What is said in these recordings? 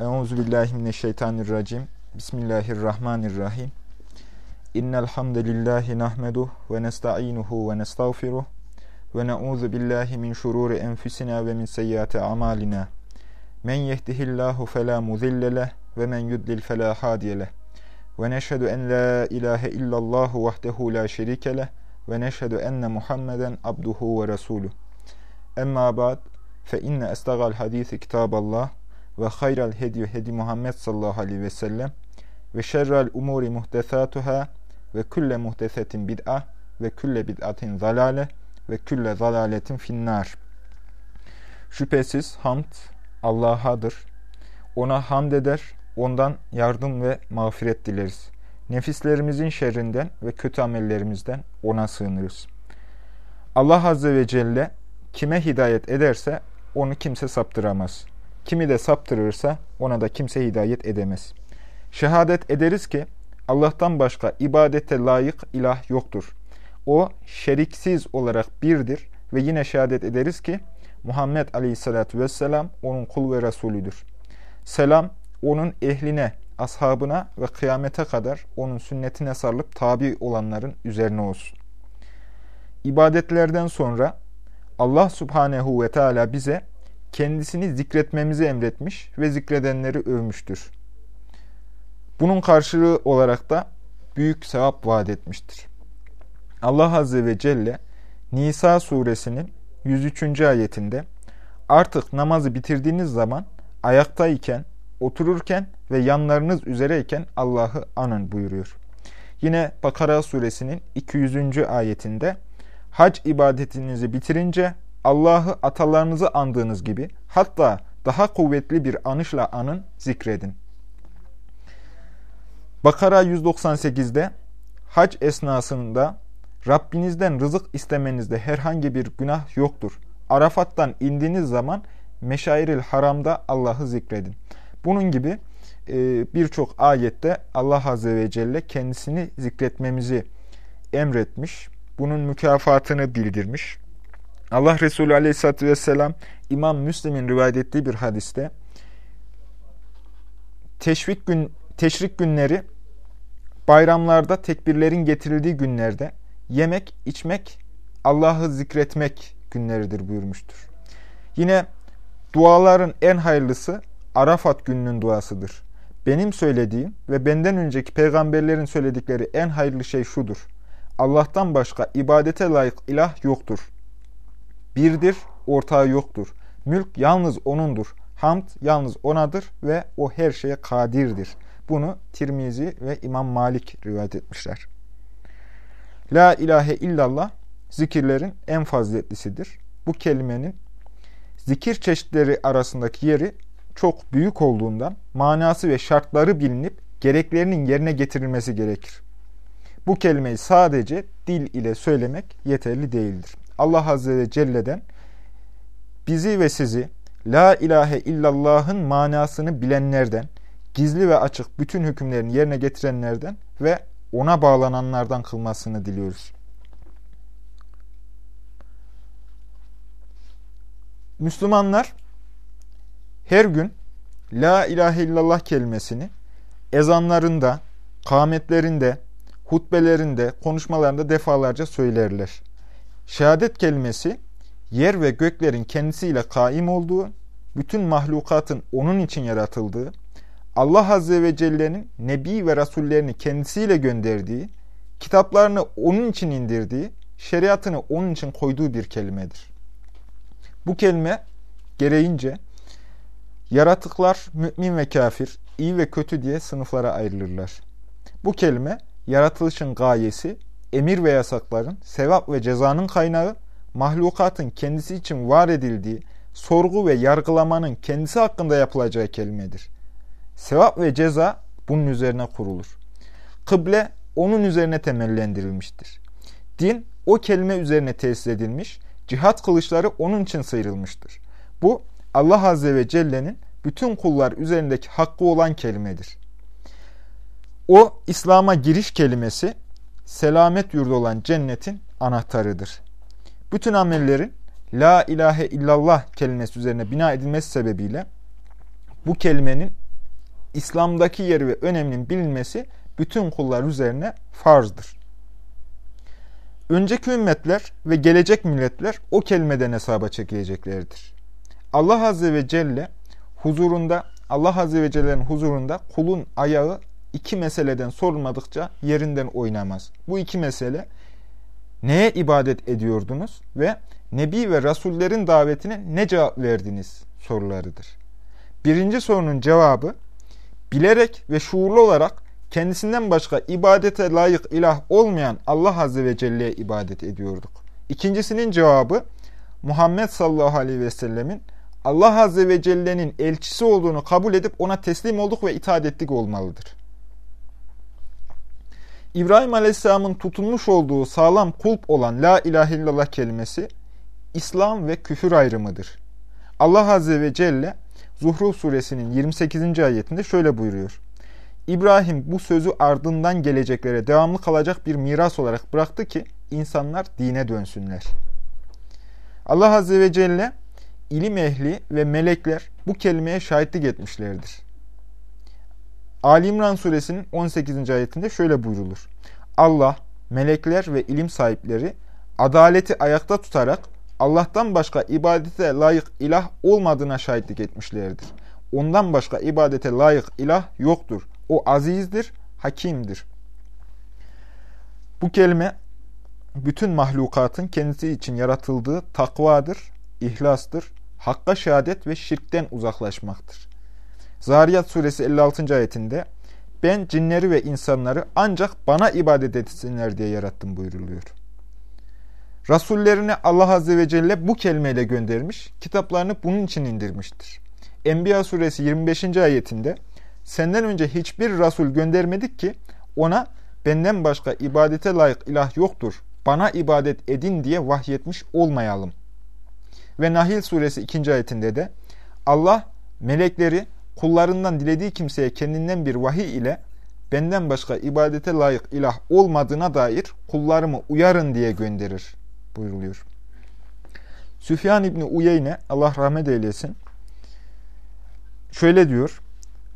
Euzu billahi mineşşeytanirracim. Bismillahirrahmanirrahim. İnnel hamdelellahi nahmeduhu ve nestainuhu ve nestağfiruh ve na'uzu billahi min şururi enfusina ve min seyyiati amalina. Men yehdihillahu fela mudille ve men yudlil fela hadiye. Ve neşhedü en la ilahe illallah vahdehu la şerike leh ve neşhedü enne Muhammeden abduhu ve resuluh. Emma ba'd fe inne estagal hadisi kitaballah ve hayral hedyu hedi Muhammed sallallahu aleyhi ve sellem ve şerrel umuri muhtesatuhâ ve külle muhtesetin bid'a ve külle bid'atin zalale ve külle zalaletin finnâr. Şüphesiz hamd Allah'adır. Ona hamd eder, ondan yardım ve mağfiret dileriz. Nefislerimizin şerrinden ve kötü amellerimizden ona sığınırız. Allah Azze ve Celle kime hidayet ederse onu kimse saptıramaz. Kimi de saptırırsa ona da kimse hidayet edemez. Şehadet ederiz ki Allah'tan başka ibadete layık ilah yoktur. O şeriksiz olarak birdir ve yine şehadet ederiz ki Muhammed Aleyhisselatü Vesselam onun kul ve Resulüdür. Selam onun ehline, ashabına ve kıyamete kadar onun sünnetine sarılıp tabi olanların üzerine olsun. İbadetlerden sonra Allah Subhanehu ve Teala bize kendisini zikretmemizi emretmiş ve zikredenleri övmüştür. Bunun karşılığı olarak da büyük sevap vaat etmiştir. Allah Azze ve Celle Nisa suresinin 103. ayetinde artık namazı bitirdiğiniz zaman ayaktayken, otururken ve yanlarınız üzereyken Allah'ı anın buyuruyor. Yine Bakara suresinin 200. ayetinde hac ibadetinizi bitirince Allah'ı atalarınızı andığınız gibi hatta daha kuvvetli bir anışla anın, zikredin. Bakara 198'de hac esnasında Rabbinizden rızık istemenizde herhangi bir günah yoktur. Arafat'tan indiğiniz zaman Meşairil Haram'da Allah'ı zikredin. Bunun gibi e, birçok ayette Allah Azze ve Celle kendisini zikretmemizi emretmiş. Bunun mükafatını bildirmiş. Allah Resulü Aleyhisselatü Vesselam İmam Müslim'in rivayet ettiği bir hadiste teşvik gün, teşrik günleri bayramlarda tekbirlerin getirildiği günlerde yemek, içmek, Allah'ı zikretmek günleridir buyurmuştur. Yine duaların en hayırlısı Arafat gününün duasıdır. Benim söylediğim ve benden önceki peygamberlerin söyledikleri en hayırlı şey şudur. Allah'tan başka ibadete layık ilah yoktur. Birdir, ortağı yoktur. Mülk yalnız O'nundur. Hamd yalnız O'nadır ve O her şeye kadirdir. Bunu Tirmizi ve İmam Malik rivayet etmişler. La ilahe illallah zikirlerin en faziletlisidir. Bu kelimenin zikir çeşitleri arasındaki yeri çok büyük olduğundan manası ve şartları bilinip gereklerinin yerine getirilmesi gerekir. Bu kelimeyi sadece dil ile söylemek yeterli değildir. Allah Azze ve Celle'den bizi ve sizi La ilahe illallah'ın manasını bilenlerden, gizli ve açık bütün hükümlerini yerine getirenlerden ve ona bağlananlardan kılmasını diliyoruz. Müslümanlar her gün La ilahe illallah kelimesini ezanlarında, kâmetlerinde, hutbelerinde, konuşmalarında defalarca söylerler. Şehadet kelimesi yer ve göklerin kendisiyle kaim olduğu, bütün mahlukatın onun için yaratıldığı, Allah Azze ve Celle'nin Nebi ve Rasullerini kendisiyle gönderdiği, kitaplarını onun için indirdiği, şeriatını onun için koyduğu bir kelimedir. Bu kelime gereğince yaratıklar mümin ve kafir, iyi ve kötü diye sınıflara ayrılırlar. Bu kelime yaratılışın gayesi, emir ve yasakların, sevap ve cezanın kaynağı, mahlukatın kendisi için var edildiği, sorgu ve yargılamanın kendisi hakkında yapılacağı kelimedir. Sevap ve ceza bunun üzerine kurulur. Kıble onun üzerine temellendirilmiştir. Din o kelime üzerine tesis edilmiş, cihat kılıçları onun için sıyrılmıştır. Bu Allah Azze ve Celle'nin bütün kullar üzerindeki hakkı olan kelimedir. O İslam'a giriş kelimesi selamet yurdu olan cennetin anahtarıdır. Bütün amellerin La ilahe illallah kelimesi üzerine bina edilmesi sebebiyle bu kelimenin İslam'daki yeri ve öneminin bilinmesi bütün kullar üzerine farzdır. Önceki ümmetler ve gelecek milletler o kelimeden hesaba çekileceklerdir. Allah Azze ve Celle huzurunda, Allah Azze ve Celle'nin huzurunda kulun ayağı iki meseleden sorulmadıkça yerinden oynamaz. Bu iki mesele neye ibadet ediyordunuz ve Nebi ve Rasullerin davetine ne cevap verdiniz sorularıdır. Birinci sorunun cevabı bilerek ve şuurlu olarak kendisinden başka ibadete layık ilah olmayan Allah Azze ve Celle'ye ibadet ediyorduk. İkincisinin cevabı Muhammed sallallahu aleyhi ve sellemin Allah Azze ve Celle'nin elçisi olduğunu kabul edip ona teslim olduk ve itaat ettik olmalıdır. İbrahim Aleyhisselam'ın tutulmuş olduğu sağlam kulp olan La ilahe illallah kelimesi İslam ve küfür ayrımıdır. Allah Azze ve Celle Zuhruf suresinin 28. ayetinde şöyle buyuruyor. İbrahim bu sözü ardından geleceklere devamlı kalacak bir miras olarak bıraktı ki insanlar dine dönsünler. Allah Azze ve Celle ilim ehli ve melekler bu kelimeye şahitlik etmişlerdir. Ali İmran suresinin 18. ayetinde şöyle buyrulur. Allah, melekler ve ilim sahipleri adaleti ayakta tutarak Allah'tan başka ibadete layık ilah olmadığına şahitlik etmişlerdir. Ondan başka ibadete layık ilah yoktur. O azizdir, hakimdir. Bu kelime bütün mahlukatın kendisi için yaratıldığı takvadır, ihlastır, hakka şehadet ve şirkten uzaklaşmaktır. Zariyat suresi 56. ayetinde ben cinleri ve insanları ancak bana ibadet etsinler diye yarattım buyruluyor. Rasullerine Allah Azze ve Celle bu kelimeyle göndermiş, kitaplarını bunun için indirmiştir. Enbiya suresi 25. ayetinde senden önce hiçbir Rasul göndermedik ki ona benden başka ibadete layık ilah yoktur, bana ibadet edin diye vahyetmiş olmayalım. Ve Nahil suresi 2. ayetinde de Allah melekleri kullarından dilediği kimseye kendinden bir vahiy ile benden başka ibadete layık ilah olmadığına dair kullarımı uyarın diye gönderir buyruluyor. Süfyan İbni Uyeyne Allah rahmet eylesin şöyle diyor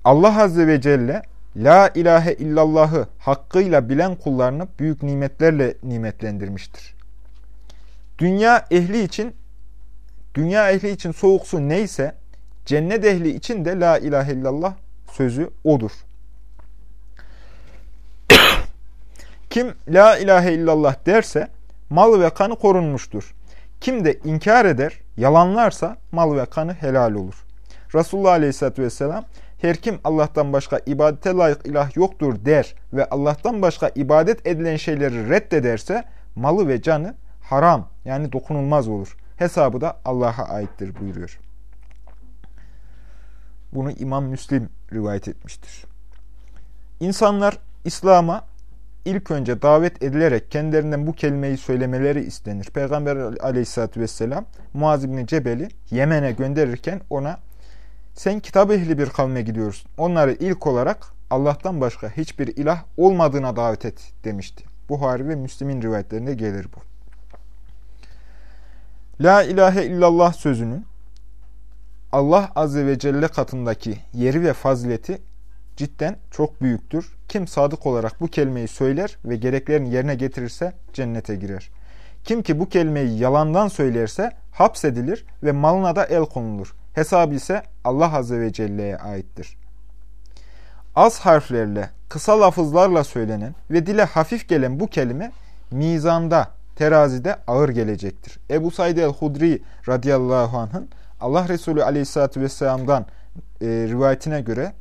Allah Azze ve Celle La ilahe illallahı hakkıyla bilen kullarını büyük nimetlerle nimetlendirmiştir. Dünya ehli için dünya ehli için soğuk su neyse cennet ehli için de la ilahe illallah sözü odur. Kim la ilahe illallah derse mal ve kanı korunmuştur. Kim de inkar eder, yalanlarsa mal ve kanı helal olur. Resulullah Aleyhisselatü Vesselam her kim Allah'tan başka ibadete layık ilah yoktur der ve Allah'tan başka ibadet edilen şeyleri reddederse malı ve canı haram yani dokunulmaz olur. Hesabı da Allah'a aittir buyuruyor. Bunu İmam Müslim rivayet etmiştir. İnsanlar İslam'a ilk önce davet edilerek kendilerinden bu kelimeyi söylemeleri istenir. Peygamber aleyhissalatü vesselam Muaz bin Cebel'i Yemen'e gönderirken ona sen kitap ehli bir kavme gidiyorsun. Onları ilk olarak Allah'tan başka hiçbir ilah olmadığına davet et demişti. Buhari ve Müslim'in rivayetlerinde gelir bu. La ilahe illallah sözünün Allah Azze ve Celle katındaki yeri ve fazileti cidden çok büyüktür. Kim sadık olarak bu kelimeyi söyler ve gereklerini yerine getirirse cennete girer. Kim ki bu kelimeyi yalandan söylerse hapsedilir ve malına da el konulur. Hesabı ise Allah Azze ve Celle'ye aittir. Az harflerle, kısa lafızlarla söylenen ve dile hafif gelen bu kelime mizanda, terazide ağır gelecektir. Ebu Said el-Hudri radıyallahu anh'ın Allah Resulü aleyhissalatü vesselam'dan e, rivayetine göre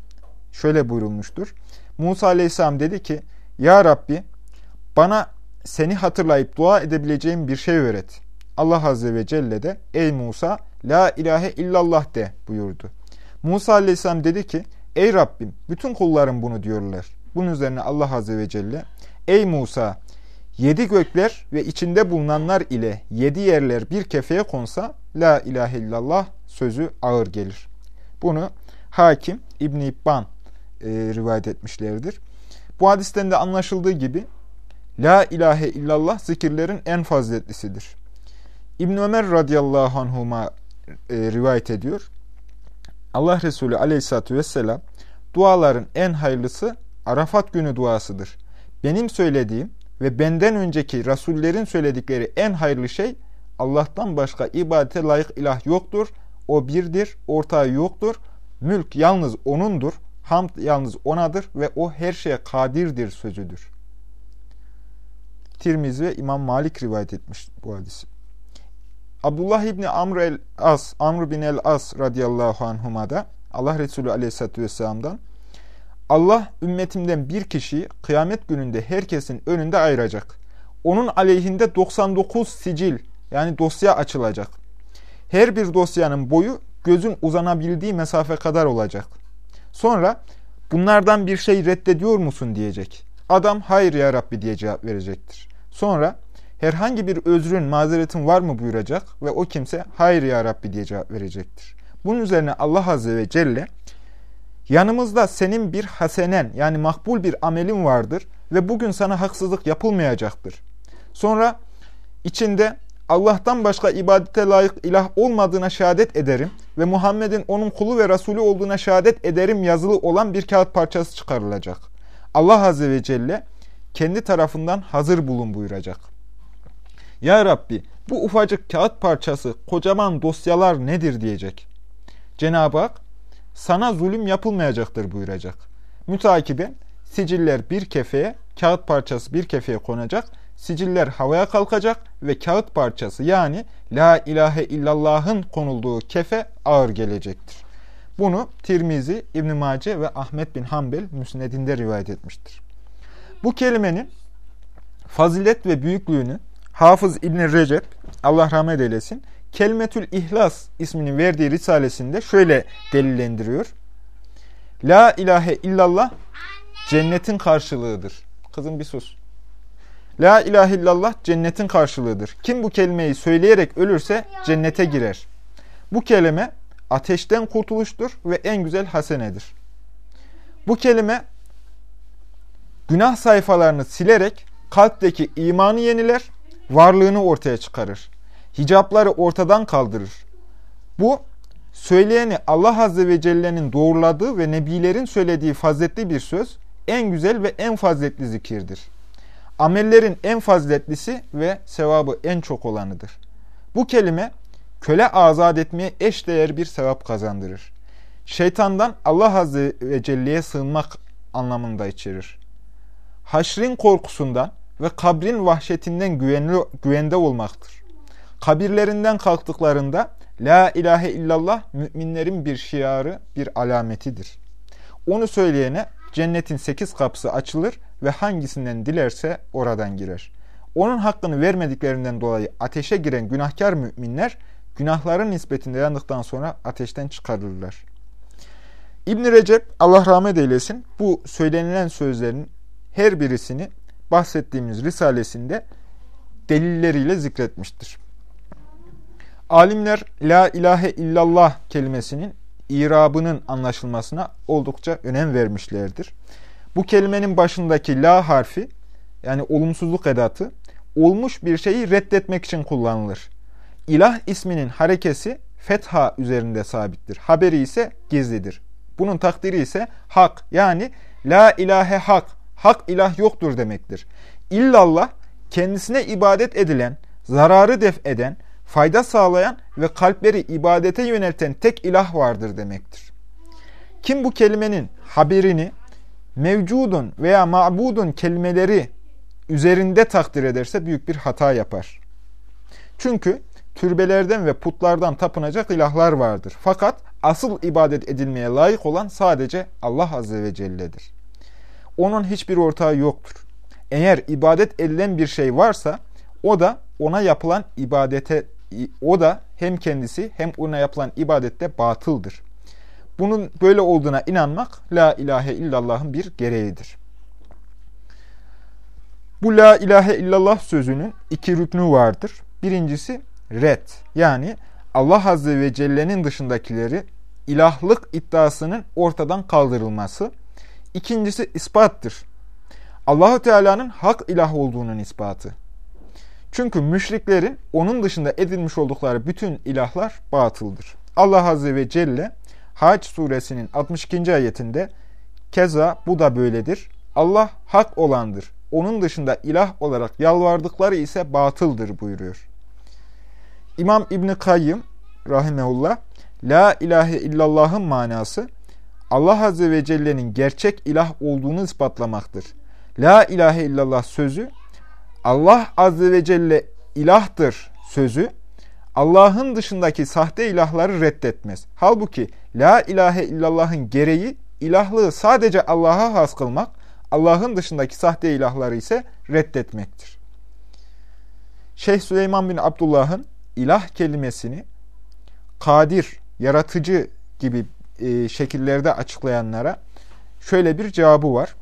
şöyle buyurulmuştur. Musa aleyhisselam dedi ki, Ya Rabbi bana seni hatırlayıp dua edebileceğim bir şey öğret. Allah Azze ve Celle de, Ey Musa, La ilahe illallah de buyurdu. Musa aleyhisselam dedi ki, Ey Rabbim, bütün kullarım bunu diyorlar. Bunun üzerine Allah Azze ve Celle, Ey Musa, yedi gökler ve içinde bulunanlar ile yedi yerler bir kefeye konsa, La ilahe illallah sözü ağır gelir. Bunu Hakim İbn İbban e, rivayet etmişlerdir. Bu hadisten de anlaşıldığı gibi La ilahe illallah zikirlerin en faziletlisidir. İbn Ömer radıyallahu anhuma e, rivayet ediyor. Allah Resulü aleyhissalatü vesselam duaların en hayırlısı Arafat günü duasıdır. Benim söylediğim ve benden önceki rasullerin söyledikleri en hayırlı şey Allah'tan başka ibadete layık ilah yoktur. O birdir, ortağı yoktur. Mülk yalnız O'nundur. Hamd yalnız O'nadır ve O her şeye kadirdir sözüdür. Tirmizi ve İmam Malik rivayet etmiş bu hadisi. Abdullah İbni Amr el-As, Amr bin el-As radıyallahu anhuma da Allah Resulü aleyhissalatü vesselam'dan Allah ümmetimden bir kişiyi kıyamet gününde herkesin önünde ayıracak. Onun aleyhinde 99 sicil yani dosya açılacak. Her bir dosyanın boyu gözün uzanabildiği mesafe kadar olacak. Sonra bunlardan bir şey reddediyor musun diyecek. Adam hayır ya Rabbi diye cevap verecektir. Sonra herhangi bir özrün, mazeretin var mı buyuracak ve o kimse hayır ya Rabbi diye cevap verecektir. Bunun üzerine Allah Azze ve Celle yanımızda senin bir hasenen yani makbul bir amelin vardır ve bugün sana haksızlık yapılmayacaktır. Sonra içinde Allah'tan başka ibadete layık ilah olmadığına şehadet ederim ve Muhammed'in onun kulu ve Resulü olduğuna şehadet ederim yazılı olan bir kağıt parçası çıkarılacak. Allah Azze ve Celle kendi tarafından hazır bulun buyuracak. Ya Rabbi bu ufacık kağıt parçası kocaman dosyalar nedir diyecek. Cenab-ı Hak sana zulüm yapılmayacaktır buyuracak. Mütakiben siciller bir kefeye, kağıt parçası bir kefeye konacak, siciller havaya kalkacak ve kağıt parçası yani La ilahe illallah'ın konulduğu kefe ağır gelecektir. Bunu Tirmizi, İbn Mace ve Ahmet bin Hanbel müsnedinde rivayet etmiştir. Bu kelimenin fazilet ve büyüklüğünü Hafız İbn Recep Allah rahmet eylesin Kelimetül İhlas ismini verdiği risalesinde şöyle delillendiriyor. La ilahe illallah cennetin karşılığıdır. Kızım bir sus. La ilahe illallah cennetin karşılığıdır. Kim bu kelimeyi söyleyerek ölürse cennete girer. Bu kelime ateşten kurtuluştur ve en güzel hasenedir. Bu kelime günah sayfalarını silerek kalpteki imanı yeniler, varlığını ortaya çıkarır. Hicapları ortadan kaldırır. Bu, söyleyeni Allah Azze ve Celle'nin doğruladığı ve Nebilerin söylediği faziletli bir söz, en güzel ve en faziletli zikirdir. Amellerin en faziletlisi ve sevabı en çok olanıdır. Bu kelime, köle azat etmeye eşdeğer bir sevap kazandırır. Şeytandan Allah Azze ve Celle'ye sığınmak anlamında içerir. Haşrin korkusundan ve kabrin vahşetinden güvenli, güvende olmaktır. Kabirlerinden kalktıklarında La ilahe illallah müminlerin bir şiarı, bir alametidir. Onu söyleyene cennetin sekiz kapısı açılır ve hangisinden dilerse oradan girer. Onun hakkını vermediklerinden dolayı ateşe giren günahkar müminler günahların nispetinde yandıktan sonra ateşten çıkarılırlar. İbn Recep Allah rahmet eylesin bu söylenilen sözlerin her birisini bahsettiğimiz risalesinde delilleriyle zikretmiştir. Alimler la ilahe illallah kelimesinin irabının anlaşılmasına oldukça önem vermişlerdir. Bu kelimenin başındaki la harfi yani olumsuzluk edatı olmuş bir şeyi reddetmek için kullanılır. İlah isminin harekesi fetha üzerinde sabittir. Haberi ise gizlidir. Bunun takdiri ise hak yani la ilahe hak, hak ilah yoktur demektir. İllallah kendisine ibadet edilen, zararı def eden, fayda sağlayan ve kalpleri ibadete yönelten tek ilah vardır demektir. Kim bu kelimenin haberini mevcudun veya ma'budun kelimeleri üzerinde takdir ederse büyük bir hata yapar. Çünkü türbelerden ve putlardan tapınacak ilahlar vardır. Fakat asıl ibadet edilmeye layık olan sadece Allah Azze ve Celle'dir. Onun hiçbir ortağı yoktur. Eğer ibadet edilen bir şey varsa o da ona yapılan ibadete o da hem kendisi hem ona yapılan ibadette batıldır. Bunun böyle olduğuna inanmak la ilahe illallah'ın bir gereğidir. Bu la ilahe illallah sözünün iki rüknü vardır. Birincisi red yani Allah Azze ve Celle'nin dışındakileri ilahlık iddiasının ortadan kaldırılması. İkincisi ispattır. Allahu Teala'nın hak ilah olduğunun ispatı. Çünkü müşriklerin onun dışında edilmiş oldukları bütün ilahlar batıldır. Allah Azze ve Celle Hac suresinin 62. ayetinde Keza bu da böyledir. Allah hak olandır. Onun dışında ilah olarak yalvardıkları ise batıldır buyuruyor. İmam İbni Kayyım rahimeullah La ilahe illallah'ın manası Allah Azze ve Celle'nin gerçek ilah olduğunu ispatlamaktır. La ilahe illallah sözü Allah Azze ve Celle ilahtır sözü Allah'ın dışındaki sahte ilahları reddetmez. Halbuki La ilahe illallah'ın gereği ilahlığı sadece Allah'a has kılmak, Allah'ın dışındaki sahte ilahları ise reddetmektir. Şeyh Süleyman bin Abdullah'ın ilah kelimesini kadir, yaratıcı gibi e, şekillerde açıklayanlara şöyle bir cevabı var.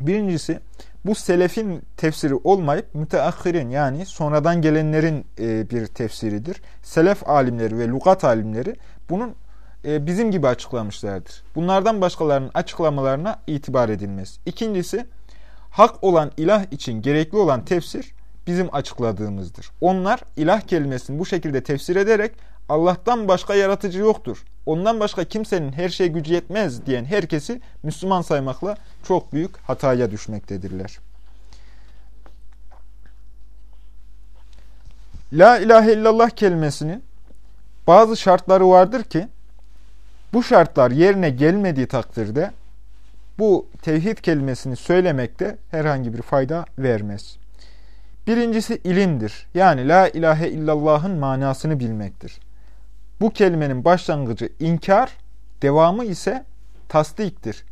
Birincisi bu selefin tefsiri olmayıp müteahhirin yani sonradan gelenlerin e, bir tefsiridir. Selef alimleri ve lugat alimleri bunun e, bizim gibi açıklamışlardır. Bunlardan başkalarının açıklamalarına itibar edilmez. İkincisi hak olan ilah için gerekli olan tefsir bizim açıkladığımızdır. Onlar ilah kelimesini bu şekilde tefsir ederek Allah'tan başka yaratıcı yoktur. Ondan başka kimsenin her şeye gücü yetmez diyen herkesi Müslüman saymakla çok büyük hataya düşmektedirler. La ilahe illallah kelimesinin bazı şartları vardır ki bu şartlar yerine gelmediği takdirde bu tevhid kelimesini söylemekte herhangi bir fayda vermez. Birincisi ilimdir. Yani la ilahe illallah'ın manasını bilmektir. Bu kelimenin başlangıcı inkar, devamı ise tasdiktir.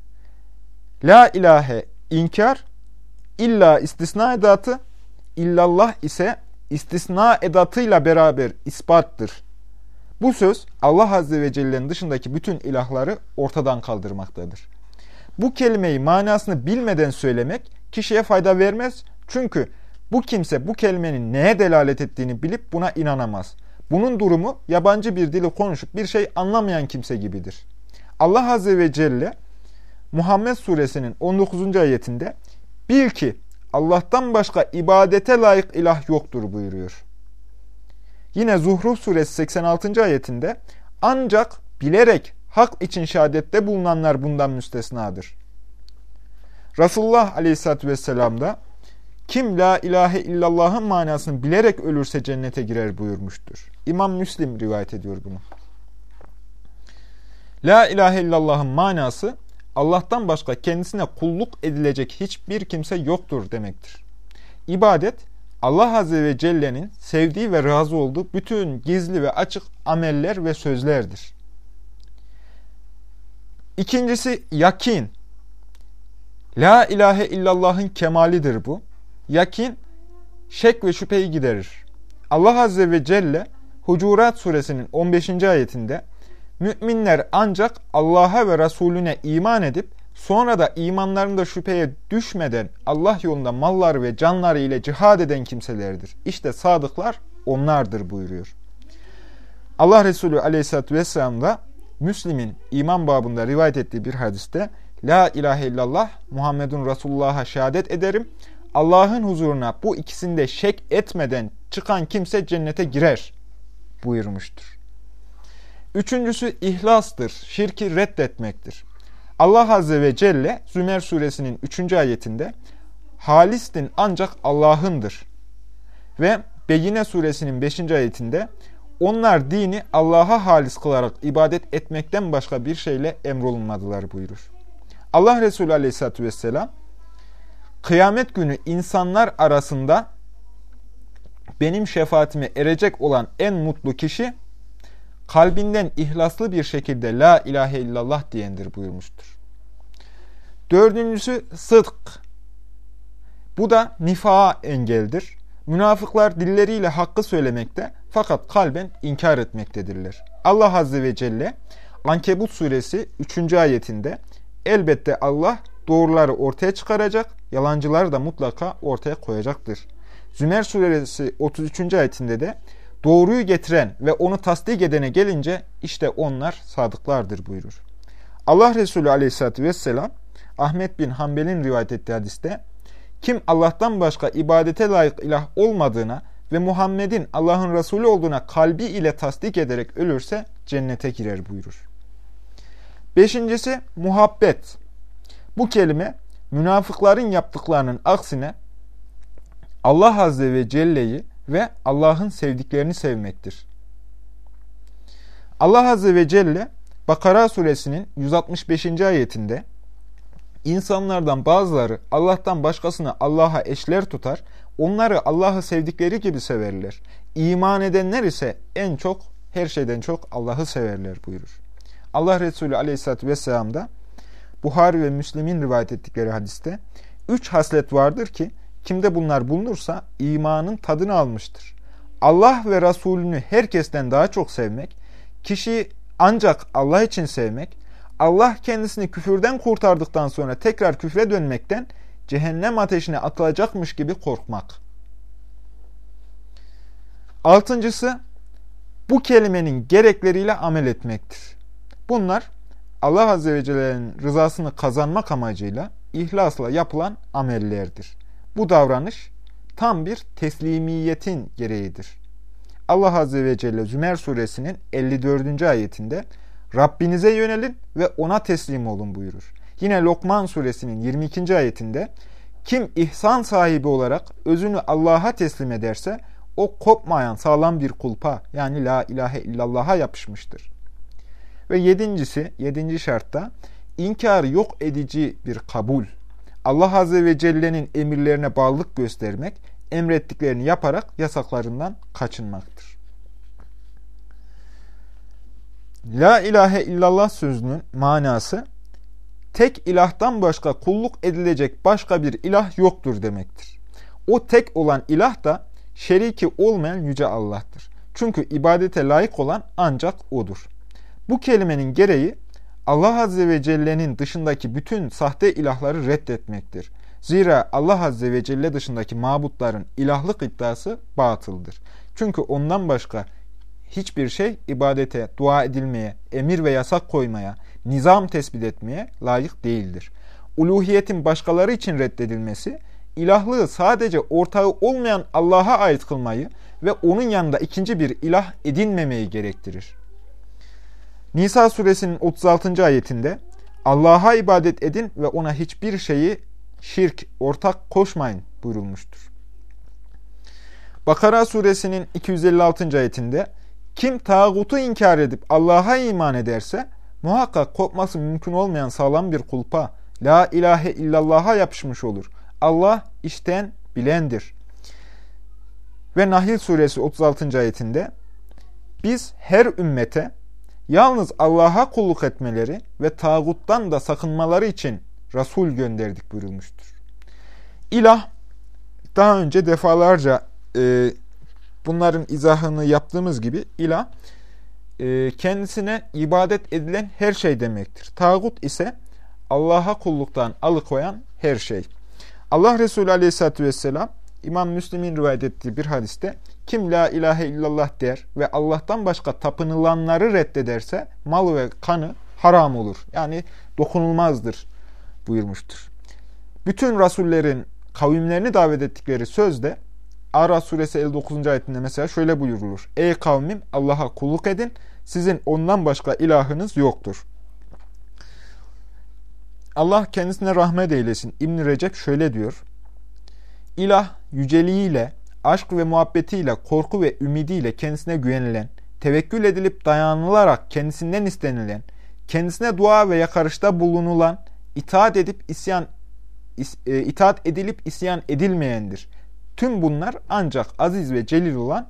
La ilahe inkar, illa istisna edatı, illallah ise istisna edatıyla beraber ispattır. Bu söz Allah Azze ve Celle'nin dışındaki bütün ilahları ortadan kaldırmaktadır. Bu kelimeyi manasını bilmeden söylemek kişiye fayda vermez. Çünkü bu kimse bu kelimenin neye delalet ettiğini bilip buna inanamaz. Bunun durumu yabancı bir dili konuşup bir şey anlamayan kimse gibidir. Allah Azze ve Celle Muhammed suresinin 19. ayetinde bil ki Allah'tan başka ibadete layık ilah yoktur buyuruyor. Yine Zuhruf suresi 86. ayetinde ancak bilerek hak için şehadette bulunanlar bundan müstesnadır. Resulullah aleyhissalatü vesselam da kim la ilahe illallah'ın manasını bilerek ölürse cennete girer buyurmuştur. İmam Müslim rivayet ediyor bunu. La ilahe illallah'ın manası Allah'tan başka kendisine kulluk edilecek hiçbir kimse yoktur demektir. İbadet Allah Azze ve Celle'nin sevdiği ve razı olduğu bütün gizli ve açık ameller ve sözlerdir. İkincisi yakin. La ilahe illallah'ın kemalidir bu. Yakin şek ve şüpheyi giderir. Allah Azze ve Celle Hucurat suresinin 15. ayetinde müminler ancak Allah'a ve Resulüne iman edip sonra da imanlarında şüpheye düşmeden Allah yolunda malları ve canları ile cihad eden kimselerdir. İşte sadıklar onlardır buyuruyor. Allah Resulü aleyhissalatü vesselam da Müslim'in iman babında rivayet ettiği bir hadiste La ilahe illallah Muhammedun Resulullah'a şehadet ederim. Allah'ın huzuruna bu ikisinde şek etmeden çıkan kimse cennete girer buyurmuştur. Üçüncüsü ihlastır, şirki reddetmektir. Allah Azze ve Celle Zümer suresinin 3. ayetinde Halistin ancak Allah'ındır. Ve Beyine suresinin 5. ayetinde onlar dini Allah'a halis kılarak ibadet etmekten başka bir şeyle emrolunmadılar buyurur. Allah Resulü aleyhissalatü vesselam kıyamet günü insanlar arasında benim şefaatime erecek olan en mutlu kişi kalbinden ihlaslı bir şekilde la ilahe illallah diyendir buyurmuştur. Dördüncüsü sıdk. Bu da nifaha engeldir. Münafıklar dilleriyle hakkı söylemekte fakat kalben inkar etmektedirler. Allah Azze ve Celle Ankebut suresi 3. ayetinde elbette Allah doğruları ortaya çıkaracak, yalancıları da mutlaka ortaya koyacaktır. Zümer suresi 33. ayetinde de doğruyu getiren ve onu tasdik edene gelince işte onlar sadıklardır buyurur. Allah Resulü aleyhissalatü vesselam Ahmet bin Hanbel'in rivayet ettiği hadiste kim Allah'tan başka ibadete layık ilah olmadığına ve Muhammed'in Allah'ın Resulü olduğuna kalbi ile tasdik ederek ölürse cennete girer buyurur. Beşincisi muhabbet. Bu kelime münafıkların yaptıklarının aksine Allah Azze ve Celle'yi ve Allah'ın sevdiklerini sevmektir. Allah Azze ve Celle Bakara suresinin 165. ayetinde insanlardan bazıları Allah'tan başkasını Allah'a eşler tutar, onları Allah'ı sevdikleri gibi severler. İman edenler ise en çok, her şeyden çok Allah'ı severler buyurur. Allah Resulü aleyhissalatü vesselam da Buhari ve Müslim'in rivayet ettikleri hadiste üç haslet vardır ki kimde bunlar bulunursa imanın tadını almıştır. Allah ve Resulünü herkesten daha çok sevmek, kişiyi ancak Allah için sevmek, Allah kendisini küfürden kurtardıktan sonra tekrar küfre dönmekten cehennem ateşine atılacakmış gibi korkmak. Altıncısı, bu kelimenin gerekleriyle amel etmektir. Bunlar Allah Azze ve Celle'nin rızasını kazanmak amacıyla ihlasla yapılan amellerdir. Bu davranış tam bir teslimiyetin gereğidir. Allah Azze ve Celle Zümer suresinin 54. ayetinde Rabbinize yönelin ve ona teslim olun buyurur. Yine Lokman suresinin 22. ayetinde kim ihsan sahibi olarak özünü Allah'a teslim ederse o kopmayan sağlam bir kulpa yani la ilahe illallah'a yapışmıştır. Ve yedincisi, yedinci şartta inkarı yok edici bir kabul. Allah Azze ve Celle'nin emirlerine bağlılık göstermek, emrettiklerini yaparak yasaklarından kaçınmaktır. La ilahe illallah sözünün manası tek ilahtan başka kulluk edilecek başka bir ilah yoktur demektir. O tek olan ilah da şeriki olmayan yüce Allah'tır. Çünkü ibadete layık olan ancak O'dur. Bu kelimenin gereği Allah Azze ve Celle'nin dışındaki bütün sahte ilahları reddetmektir. Zira Allah Azze ve Celle dışındaki mabutların ilahlık iddiası batıldır. Çünkü ondan başka hiçbir şey ibadete, dua edilmeye, emir ve yasak koymaya, nizam tespit etmeye layık değildir. Uluhiyetin başkaları için reddedilmesi, ilahlığı sadece ortağı olmayan Allah'a ait kılmayı ve onun yanında ikinci bir ilah edinmemeyi gerektirir. Nisa suresinin 36. ayetinde Allah'a ibadet edin ve ona hiçbir şeyi şirk, ortak koşmayın buyurulmuştur. Bakara suresinin 256. ayetinde kim tağutu inkar edip Allah'a iman ederse muhakkak kopması mümkün olmayan sağlam bir kulpa la ilahe illallah'a yapışmış olur. Allah işten bilendir. Ve Nahil suresi 36. ayetinde biz her ümmete yalnız Allah'a kulluk etmeleri ve tağuttan da sakınmaları için Resul gönderdik buyurulmuştur. İlah daha önce defalarca e, bunların izahını yaptığımız gibi ilah e, kendisine ibadet edilen her şey demektir. Tağut ise Allah'a kulluktan alıkoyan her şey. Allah Resulü Aleyhisselatü Vesselam İmam Müslim'in rivayet ettiği bir hadiste kim la ilahe illallah der ve Allah'tan başka tapınılanları reddederse malı ve kanı haram olur. Yani dokunulmazdır buyurmuştur. Bütün rasullerin kavimlerini davet ettikleri sözde Ara suresi 59. ayetinde mesela şöyle buyurulur. Ey kavmim Allah'a kulluk edin. Sizin ondan başka ilahınız yoktur. Allah kendisine rahmet eylesin. İbn Recep şöyle diyor. İlah yüceliğiyle, aşk ve muhabbetiyle, korku ve ümidiyle kendisine güvenilen, tevekkül edilip dayanılarak kendisinden istenilen, kendisine dua ve yakarışta bulunulan, itaat edip isyan e, itaat edilip isyan edilmeyendir. Tüm bunlar ancak aziz ve celil olan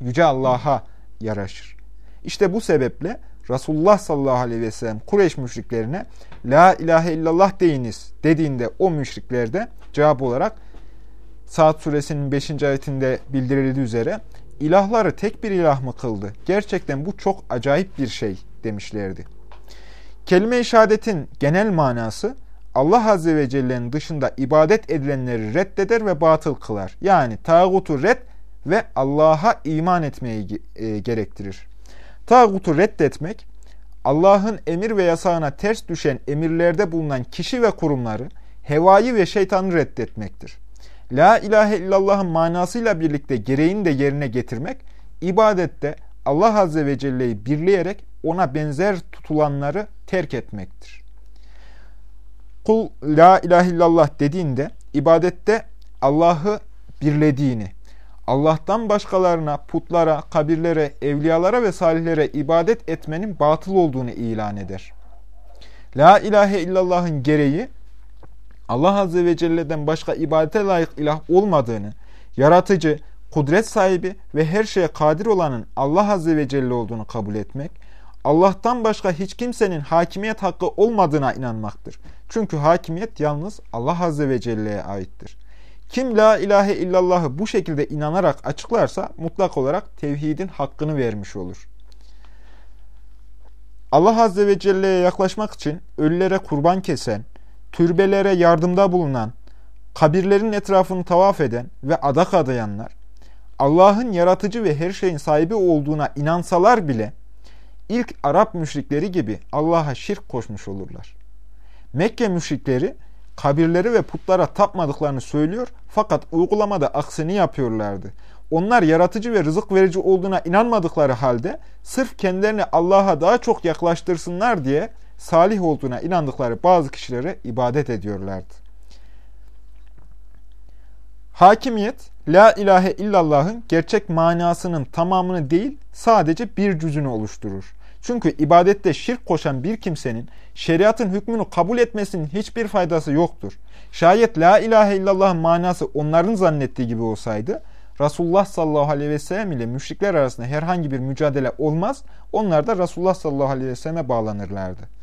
Yüce Allah'a yaraşır. İşte bu sebeple Resulullah sallallahu aleyhi ve sellem Kureyş müşriklerine La ilahe illallah deyiniz dediğinde o müşriklerde cevap olarak Saat suresinin 5. ayetinde bildirildiği üzere ilahları tek bir ilah mı kıldı? Gerçekten bu çok acayip bir şey demişlerdi. Kelime-i şehadetin genel manası Allah Azze ve Celle'nin dışında ibadet edilenleri reddeder ve batıl kılar. Yani tağutu red ve Allah'a iman etmeyi e, gerektirir. Tağutu reddetmek, Allah'ın emir ve yasağına ters düşen emirlerde bulunan kişi ve kurumları, hevayı ve şeytanı reddetmektir. La ilahe illallah'ın manasıyla birlikte gereğini de yerine getirmek, ibadette Allah Azze ve Celle'yi birleyerek ona benzer tutulanları terk etmektir. kul la ilahe illallah dediğinde ibadette Allah'ı birlediğini, Allah'tan başkalarına, putlara, kabirlere, evliyalara ve salihlere ibadet etmenin batıl olduğunu ilan eder. La ilahe illallah'ın gereği Allah Azze ve Celle'den başka ibadete layık ilah olmadığını, yaratıcı, kudret sahibi ve her şeye kadir olanın Allah Azze ve Celle olduğunu kabul etmek, Allah'tan başka hiç kimsenin hakimiyet hakkı olmadığına inanmaktır. Çünkü hakimiyet yalnız Allah Azze ve Celle'ye aittir. Kim la ilahe illallahı bu şekilde inanarak açıklarsa mutlak olarak tevhidin hakkını vermiş olur. Allah Azze ve Celle'ye yaklaşmak için ölülere kurban kesen, türbelere yardımda bulunan, kabirlerin etrafını tavaf eden ve adak adayanlar, Allah'ın yaratıcı ve her şeyin sahibi olduğuna inansalar bile, ilk Arap müşrikleri gibi Allah'a şirk koşmuş olurlar. Mekke müşrikleri, kabirleri ve putlara tapmadıklarını söylüyor fakat uygulamada aksini yapıyorlardı. Onlar yaratıcı ve rızık verici olduğuna inanmadıkları halde sırf kendilerini Allah'a daha çok yaklaştırsınlar diye salih olduğuna inandıkları bazı kişilere ibadet ediyorlardı. Hakimiyet, la ilahe illallah'ın gerçek manasının tamamını değil, sadece bir cüzünü oluşturur. Çünkü ibadette şirk koşan bir kimsenin şeriatın hükmünü kabul etmesinin hiçbir faydası yoktur. Şayet la ilahe illallah'ın manası onların zannettiği gibi olsaydı, Resulullah sallallahu aleyhi ve sellem ile müşrikler arasında herhangi bir mücadele olmaz, onlar da Resulullah sallallahu aleyhi ve selleme bağlanırlardı.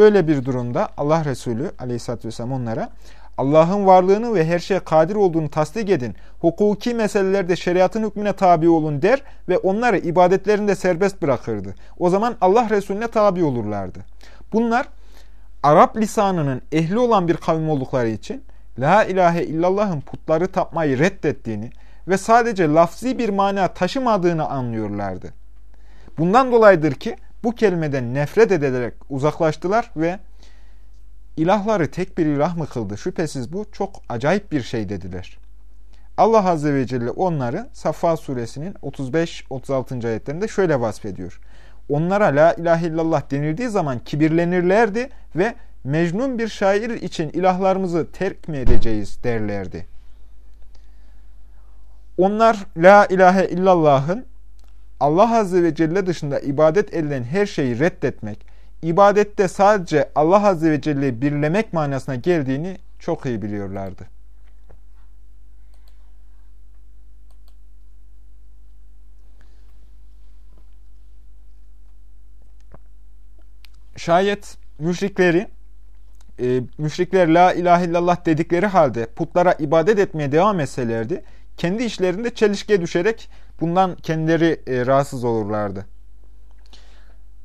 Böyle bir durumda Allah Resulü aleyhissalatü vesselam onlara Allah'ın varlığını ve her şeye kadir olduğunu tasdik edin. Hukuki meselelerde şeriatın hükmüne tabi olun der ve onları ibadetlerinde serbest bırakırdı. O zaman Allah Resulüne tabi olurlardı. Bunlar Arap lisanının ehli olan bir kavim oldukları için La ilahe illallah'ın putları tapmayı reddettiğini ve sadece lafzi bir mana taşımadığını anlıyorlardı. Bundan dolayıdır ki bu kelimeden nefret ederek uzaklaştılar ve ilahları tek bir ilah mı kıldı? Şüphesiz bu çok acayip bir şey dediler. Allah Azze ve Celle onları Safa suresinin 35-36. ayetlerinde şöyle vasfediyor. Onlara la ilahe illallah denildiği zaman kibirlenirlerdi ve mecnun bir şair için ilahlarımızı terk mi edeceğiz derlerdi. Onlar la ilahe illallah'ın Allah Azze ve Celle dışında ibadet edilen her şeyi reddetmek, ibadette sadece Allah Azze ve Celle'yi birlemek manasına geldiğini çok iyi biliyorlardı. Şayet müşrikleri, e, müşrikler la ilahe illallah dedikleri halde putlara ibadet etmeye devam etselerdi, kendi işlerinde çelişkiye düşerek bundan kendileri e, rahatsız olurlardı.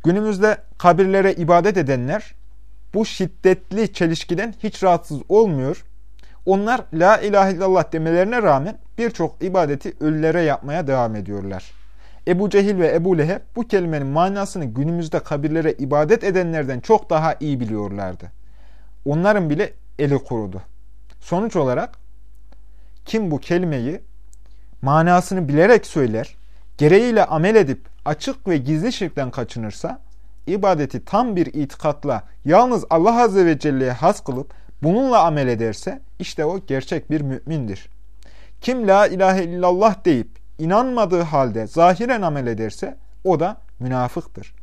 Günümüzde kabirlere ibadet edenler bu şiddetli çelişkiden hiç rahatsız olmuyor. Onlar la ilahe illallah demelerine rağmen birçok ibadeti ölülere yapmaya devam ediyorlar. Ebu Cehil ve Ebu Leheb bu kelimenin manasını günümüzde kabirlere ibadet edenlerden çok daha iyi biliyorlardı. Onların bile eli kurudu. Sonuç olarak kim bu kelimeyi manasını bilerek söyler, gereğiyle amel edip açık ve gizli şirkten kaçınırsa, ibadeti tam bir itikatla yalnız Allah Azze ve Celle'ye has kılıp bununla amel ederse, işte o gerçek bir mümindir. Kim la ilahe illallah deyip inanmadığı halde zahiren amel ederse, o da münafıktır.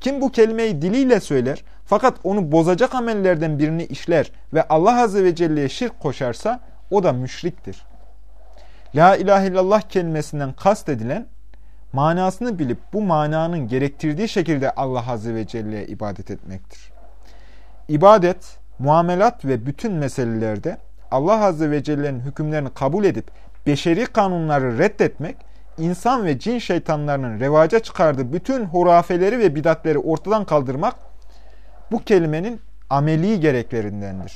Kim bu kelimeyi diliyle söyler fakat onu bozacak amellerden birini işler ve Allah Azze ve Celle'ye şirk koşarsa o da müşriktir. La ilahe illallah kelimesinden kast edilen manasını bilip bu mananın gerektirdiği şekilde Allah Azze ve Celle'ye ibadet etmektir. İbadet, muamelat ve bütün meselelerde Allah Azze ve Celle'nin hükümlerini kabul edip beşeri kanunları reddetmek, insan ve cin şeytanlarının revaca çıkardığı bütün hurafeleri ve bidatleri ortadan kaldırmak bu kelimenin ameli gereklerindendir.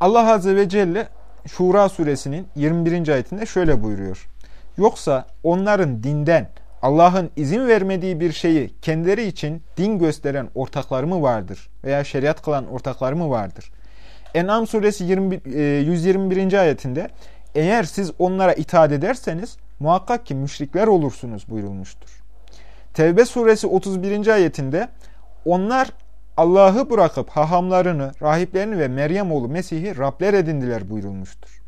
Allah Azze ve Celle Şura suresinin 21. ayetinde şöyle buyuruyor. Yoksa onların dinden Allah'ın izin vermediği bir şeyi kendileri için din gösteren ortakları mı vardır? Veya şeriat kılan ortakları mı vardır? En'am suresi 20, 121. ayetinde eğer siz onlara itaat ederseniz muhakkak ki müşrikler olursunuz buyurulmuştur. Tevbe suresi 31. ayetinde onlar Allah'ı bırakıp hahamlarını, rahiplerini ve Meryem oğlu Mesih'i Rabler edindiler buyurulmuştur.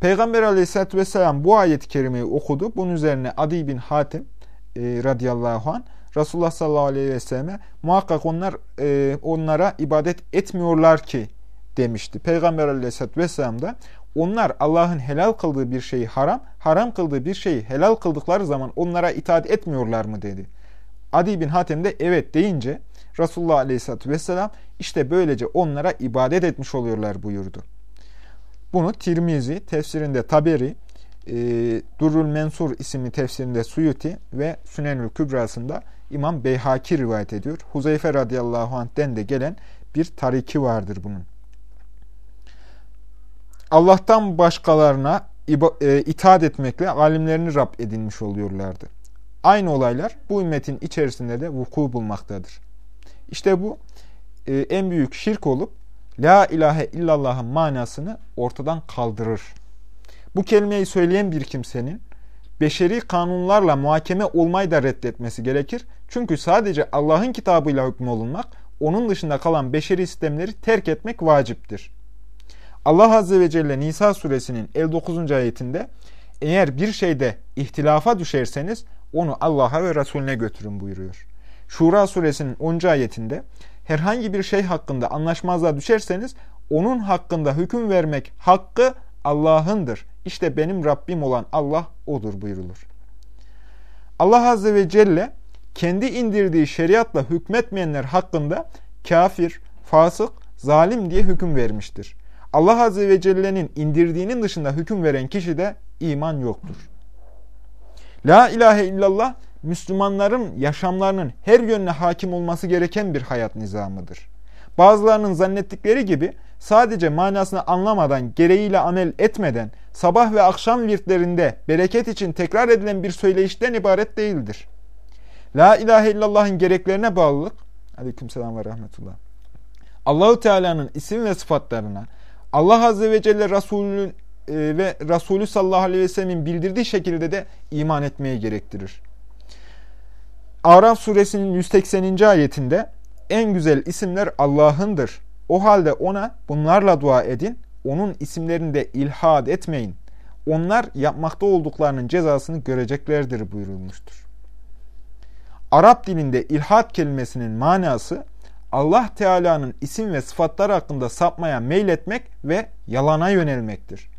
Peygamber aleyhissalatü vesselam bu ayet-i kerimeyi okudu. Bunun üzerine Adi bin Hatim e, radıyallahu anh Resulullah sallallahu aleyhi ve selleme muhakkak onlar e, onlara ibadet etmiyorlar ki demişti. Peygamber aleyhissalatü vesselam da onlar Allah'ın helal kıldığı bir şeyi haram, haram kıldığı bir şeyi helal kıldıkları zaman onlara itaat etmiyorlar mı dedi. Adi bin Hatem de evet deyince Resulullah aleyhissalatü vesselam işte böylece onlara ibadet etmiş oluyorlar buyurdu. Bunu Tirmizi tefsirinde Taberi, e, Durrul Mensur isimli tefsirinde Suyuti ve Sünenül Kübrası'nda İmam Beyhaki rivayet ediyor. Huzeyfe radıyallahu anh'den de gelen bir tariki vardır bunun. Allah'tan başkalarına e, itaat etmekle alimlerini Rab edinmiş oluyorlardı. Aynı olaylar bu ümmetin içerisinde de vuku bulmaktadır. İşte bu e, en büyük şirk olup La ilahe illallah'ın manasını ortadan kaldırır. Bu kelimeyi söyleyen bir kimsenin beşeri kanunlarla muhakeme olmayı da reddetmesi gerekir. Çünkü sadece Allah'ın kitabıyla hükmolunmak, onun dışında kalan beşeri sistemleri terk etmek vaciptir. Allah Azze ve Celle Nisa suresinin 59. ayetinde eğer bir şeyde ihtilafa düşerseniz onu Allah'a ve Resulüne götürün buyuruyor. Şura suresinin 10. ayetinde herhangi bir şey hakkında anlaşmazlığa düşerseniz onun hakkında hüküm vermek hakkı Allah'ındır. İşte benim Rabbim olan Allah odur buyurulur. Allah Azze ve Celle kendi indirdiği şeriatla hükmetmeyenler hakkında kafir, fasık, zalim diye hüküm vermiştir. Allah Azze ve Celle'nin indirdiğinin dışında hüküm veren kişi de iman yoktur. La ilahe illallah Müslümanların yaşamlarının her yönüne hakim olması gereken bir hayat nizamıdır. Bazılarının zannettikleri gibi sadece manasını anlamadan, gereğiyle amel etmeden, sabah ve akşam virtlerinde bereket için tekrar edilen bir söyleyişten ibaret değildir. La ilahe illallah'ın gereklerine bağlılık, aleykümselam ve rahmetullah, Allahu Teala'nın isim ve sıfatlarına, Allah Azze ve Celle Resulü'nün e, ve Resulü sallallahu aleyhi ve sellemin bildirdiği şekilde de iman etmeye gerektirir. Araf suresinin 180. ayetinde en güzel isimler Allah'ındır. O halde ona bunlarla dua edin, onun isimlerinde ilhad etmeyin. Onlar yapmakta olduklarının cezasını göreceklerdir buyurulmuştur. Arap dilinde ilhad kelimesinin manası Allah Teala'nın isim ve sıfatları hakkında sapmaya meyletmek ve yalana yönelmektir.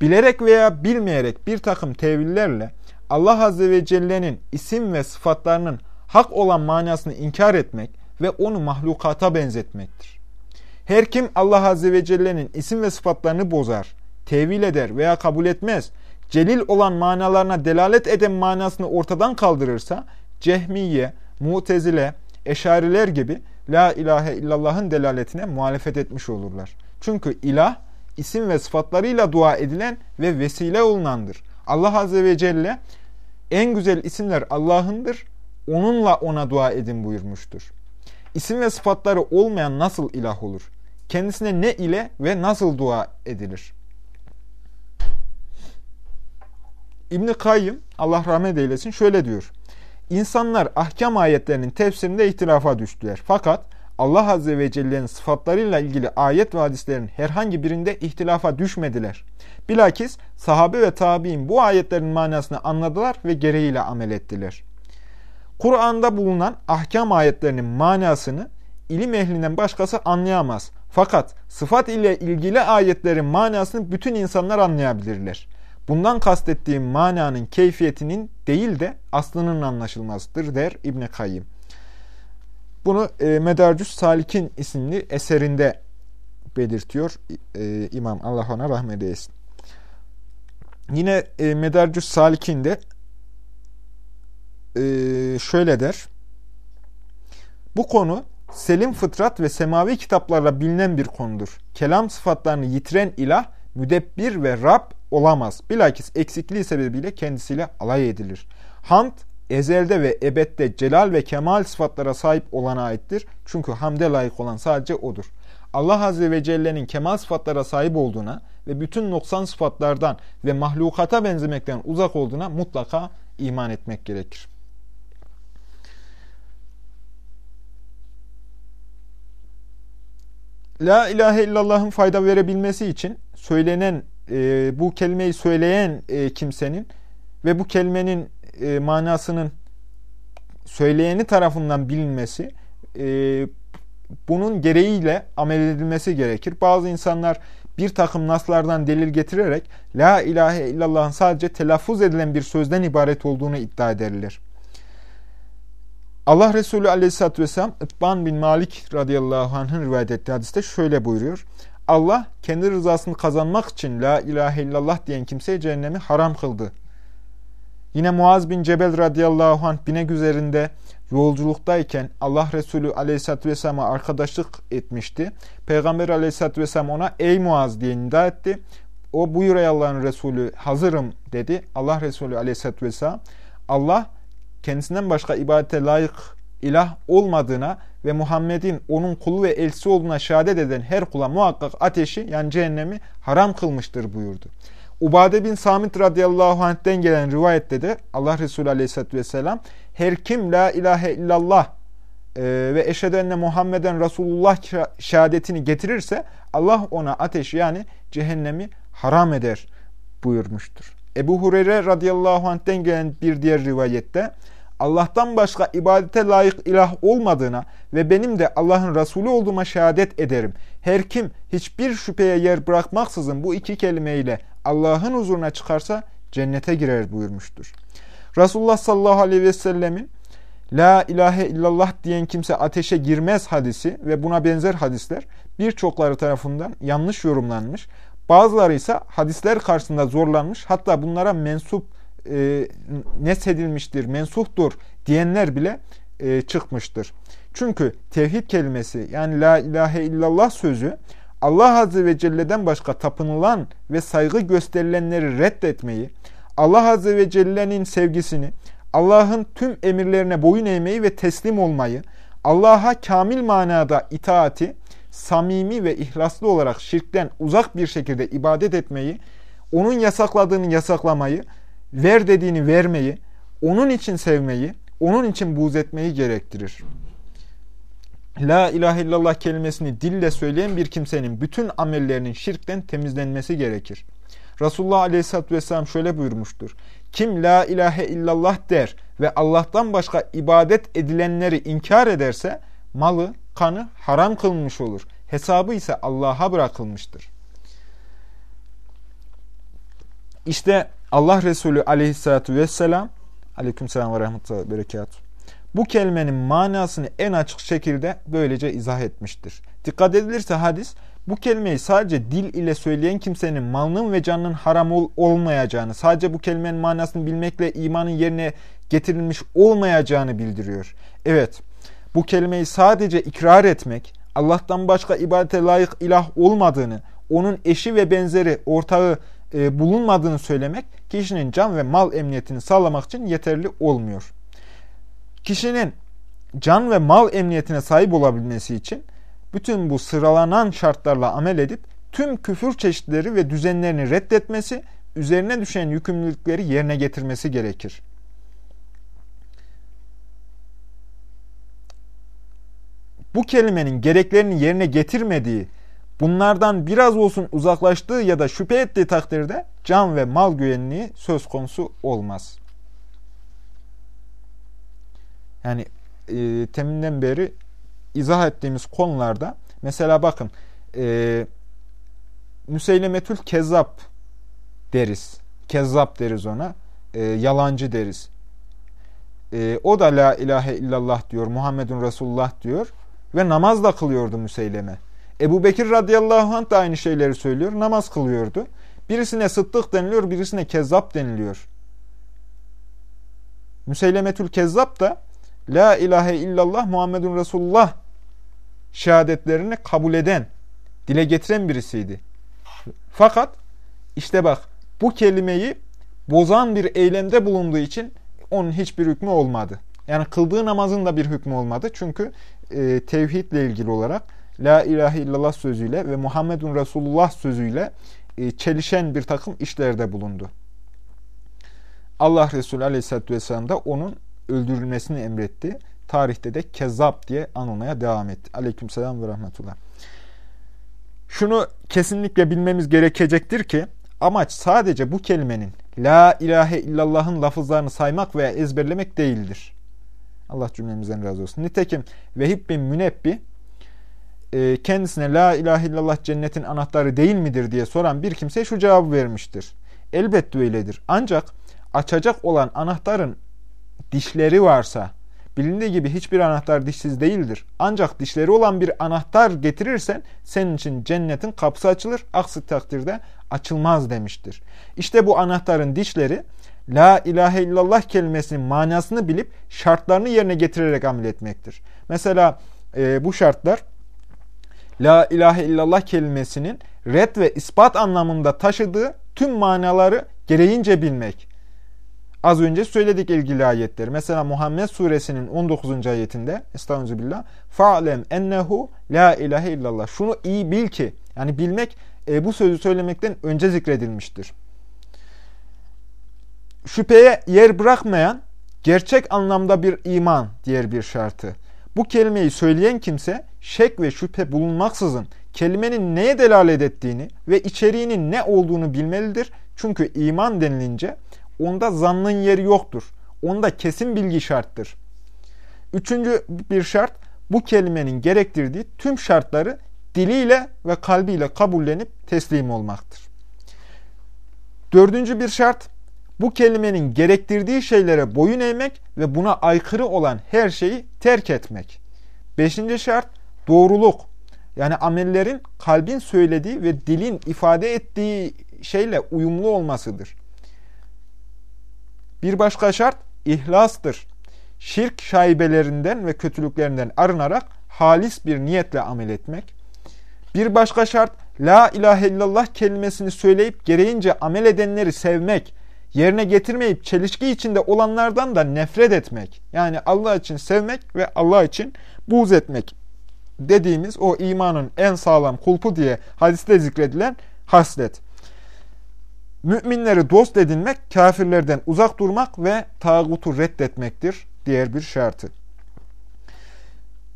Bilerek veya bilmeyerek bir takım tevillerle Allah Azze ve Celle'nin isim ve sıfatlarının hak olan manasını inkar etmek ve onu mahlukata benzetmektir. Her kim Allah Azze ve Celle'nin isim ve sıfatlarını bozar, tevil eder veya kabul etmez, celil olan manalarına delalet eden manasını ortadan kaldırırsa, cehmiye, mutezile, eşariler gibi la ilahe illallah'ın delaletine muhalefet etmiş olurlar. Çünkü ilah, isim ve sıfatlarıyla dua edilen ve vesile olunandır. Allah Azze ve Celle en güzel isimler Allah'ındır, onunla ona dua edin buyurmuştur. İsim ve sıfatları olmayan nasıl ilah olur? Kendisine ne ile ve nasıl dua edilir? İbn-i Kayyım, Allah rahmet eylesin, şöyle diyor. İnsanlar ahkam ayetlerinin tefsirinde ihtilafa düştüler. Fakat Allah Azze ve Celle'nin sıfatlarıyla ilgili ayet ve hadislerin herhangi birinde ihtilafa düşmediler. Bilakis sahabe ve tabi'in bu ayetlerin manasını anladılar ve gereğiyle amel ettiler. Kur'an'da bulunan ahkam ayetlerinin manasını ilim ehlinden başkası anlayamaz. Fakat sıfat ile ilgili ayetlerin manasını bütün insanlar anlayabilirler. Bundan kastettiğim mananın keyfiyetinin değil de aslının anlaşılmasıdır der İbn Kayyim. Bunu e, Medarcus Salik'in isimli eserinde belirtiyor e, İmam Allah ona rahmet eylesin. Yine e, Medarcus Salik'in de e, şöyle der. Bu konu selim fıtrat ve semavi kitaplarla bilinen bir konudur. Kelam sıfatlarını yitiren ilah, müdebbir ve Rab olamaz. Bilakis eksikliği sebebiyle kendisiyle alay edilir. Hamd, ezelde ve ebette celal ve kemal sıfatlara sahip olana aittir. Çünkü hamde layık olan sadece O'dur. Allah Azze ve Celle'nin kemal sıfatlara sahip olduğuna ve bütün noksan sıfatlardan ve mahlukata benzemekten uzak olduğuna mutlaka iman etmek gerekir. La ilahe illallah'ın fayda verebilmesi için söylenen e, bu kelimeyi söyleyen e, kimsenin ve bu kelimenin e, manasının söyleyeni tarafından bilinmesi e, bunun gereğiyle amel edilmesi gerekir. Bazı insanlar bir takım naslardan delil getirerek La ilahe illallah'ın sadece telaffuz edilen bir sözden ibaret olduğunu iddia ederler. Allah Resulü aleyhissalatü vesselam İtban bin Malik radıyallahu anh'ın rivayet ettiği hadiste şöyle buyuruyor. Allah kendi rızasını kazanmak için la ilahe illallah diyen kimseye cehennemi haram kıldı. Yine Muaz bin Cebel radıyallahu anh binek üzerinde yolculuktayken Allah Resulü aleyhissalatü vesselam'a arkadaşlık etmişti. Peygamber aleyhissalatü vesselam ona ey Muaz diye nida etti. O buyur ey Allah'ın Resulü hazırım dedi. Allah Resulü aleyhissalatü vesselam Allah kendisinden başka ibadete layık ilah olmadığına ve Muhammed'in onun kulu ve elçisi olduğuna şehadet eden her kula muhakkak ateşi yani cehennemi haram kılmıştır buyurdu. Ubade bin Samit radıyallahu anh'den gelen rivayette de Allah Resulü aleyhissalatü vesselam her kim la ilahe illallah e, ve eşhedü Muhammeden Resulullah şehadetini getirirse Allah ona ateşi yani cehennemi haram eder buyurmuştur. Ebu Hureyre radıyallahu anh'den gelen bir diğer rivayette Allah'tan başka ibadete layık ilah olmadığına ve benim de Allah'ın Resulü olduğuma şehadet ederim. Her kim hiçbir şüpheye yer bırakmaksızın bu iki kelimeyle Allah'ın huzuruna çıkarsa cennete girer buyurmuştur. Resulullah sallallahu aleyhi ve sellemin La ilahe illallah diyen kimse ateşe girmez hadisi ve buna benzer hadisler birçokları tarafından yanlış yorumlanmış. Bazıları ise hadisler karşısında zorlanmış hatta bunlara mensup e, nesedilmiştir, mensuhtur diyenler bile e, çıkmıştır. Çünkü tevhid kelimesi yani la ilahe illallah sözü Allah Azze ve Celle'den başka tapınılan ve saygı gösterilenleri reddetmeyi, Allah Azze ve Celle'nin sevgisini, Allah'ın tüm emirlerine boyun eğmeyi ve teslim olmayı, Allah'a kamil manada itaati, samimi ve ihlaslı olarak şirkten uzak bir şekilde ibadet etmeyi, onun yasakladığını yasaklamayı, ver dediğini vermeyi, onun için sevmeyi, onun için buğz etmeyi gerektirir. La ilahe illallah kelimesini dille söyleyen bir kimsenin bütün amellerinin şirkten temizlenmesi gerekir. Resulullah aleyhissalatü vesselam şöyle buyurmuştur. Kim la ilahe illallah der ve Allah'tan başka ibadet edilenleri inkar ederse malı, kanı haram kılınmış olur. Hesabı ise Allah'a bırakılmıştır. İşte Allah Resulü aleyhissalatü vesselam aleykümselam ve rahmetullahi berekatuhu bu kelimenin manasını en açık şekilde böylece izah etmiştir. Dikkat edilirse hadis bu kelimeyi sadece dil ile söyleyen kimsenin malının ve canının haram ol olmayacağını, sadece bu kelimenin manasını bilmekle imanın yerine getirilmiş olmayacağını bildiriyor. Evet, bu kelimeyi sadece ikrar etmek, Allah'tan başka ibadete layık ilah olmadığını, onun eşi ve benzeri ortağı e, bulunmadığını söylemek kişinin can ve mal emniyetini sağlamak için yeterli olmuyor. Kişinin can ve mal emniyetine sahip olabilmesi için bütün bu sıralanan şartlarla amel edip tüm küfür çeşitleri ve düzenlerini reddetmesi, üzerine düşen yükümlülükleri yerine getirmesi gerekir. Bu kelimenin gereklerini yerine getirmediği, bunlardan biraz olsun uzaklaştığı ya da şüphe ettiği takdirde can ve mal güvenliği söz konusu olmaz. Yani e, teminden beri izah ettiğimiz konularda mesela bakın e, Müseylemetül Kezzap deriz. Kezzap deriz ona. E, yalancı deriz. E, o da la ilahe illallah diyor. Muhammedun Resulullah diyor. Ve namaz da kılıyordu Müseyleme. Ebu Bekir radıyallahu anh da aynı şeyleri söylüyor. Namaz kılıyordu. Birisine sıddık deniliyor, birisine kezzap deniliyor. Müseylemetül Kezzap da La ilahe illallah Muhammedun Resulullah şehadetlerini kabul eden, dile getiren birisiydi. Fakat işte bak bu kelimeyi bozan bir eylemde bulunduğu için onun hiçbir hükmü olmadı. Yani kıldığı namazın da bir hükmü olmadı. Çünkü e, tevhidle ilgili olarak La ilahe illallah sözüyle ve Muhammedun Resulullah sözüyle e, çelişen bir takım işlerde bulundu. Allah Resulü Aleyhisselatü Vesselam da onun öldürülmesini emretti. Tarihte de kezzap diye anılmaya devam etti. Aleykümselam ve rahmetullah. şunu kesinlikle bilmemiz gerekecektir ki amaç sadece bu kelimenin La ilahe illallah'ın lafızlarını saymak veya ezberlemek değildir. Allah cümlemizden razı olsun. Nitekim Vehib bin Münebbi e, kendisine La ilahe illallah cennetin anahtarı değil midir diye soran bir kimseye şu cevabı vermiştir. Elbette öyledir. Ancak açacak olan anahtarın dişleri varsa, bilindiği gibi hiçbir anahtar dişsiz değildir. Ancak dişleri olan bir anahtar getirirsen senin için cennetin kapısı açılır. Aksi takdirde açılmaz demiştir. İşte bu anahtarın dişleri La ilahe illallah kelimesinin manasını bilip şartlarını yerine getirerek amel etmektir. Mesela e, bu şartlar La ilahe illallah kelimesinin red ve ispat anlamında taşıdığı tüm manaları gereğince bilmek. Az önce söyledik ilgili ayetleri. Mesela Muhammed suresinin 19. ayetinde Estağfirullah. Fa'lem ennehu la ilahe illallah. Şunu iyi bil ki yani bilmek e, bu sözü söylemekten önce zikredilmiştir. Şüpheye yer bırakmayan gerçek anlamda bir iman diğer bir şartı. Bu kelimeyi söyleyen kimse şek ve şüphe bulunmaksızın kelimenin neye delalet ettiğini ve içeriğinin ne olduğunu bilmelidir. Çünkü iman denilince onda zannın yeri yoktur. Onda kesin bilgi şarttır. Üçüncü bir şart bu kelimenin gerektirdiği tüm şartları diliyle ve kalbiyle kabullenip teslim olmaktır. Dördüncü bir şart bu kelimenin gerektirdiği şeylere boyun eğmek ve buna aykırı olan her şeyi terk etmek. Beşinci şart doğruluk. Yani amellerin kalbin söylediği ve dilin ifade ettiği şeyle uyumlu olmasıdır. Bir başka şart ihlastır. Şirk şaibelerinden ve kötülüklerinden arınarak halis bir niyetle amel etmek. Bir başka şart La ilahe illallah kelimesini söyleyip gereğince amel edenleri sevmek, yerine getirmeyip çelişki içinde olanlardan da nefret etmek. Yani Allah için sevmek ve Allah için buğz etmek dediğimiz o imanın en sağlam kulpu diye hadiste zikredilen haslet. Müminleri dost edinmek, kafirlerden uzak durmak ve tağutu reddetmektir diğer bir şartı.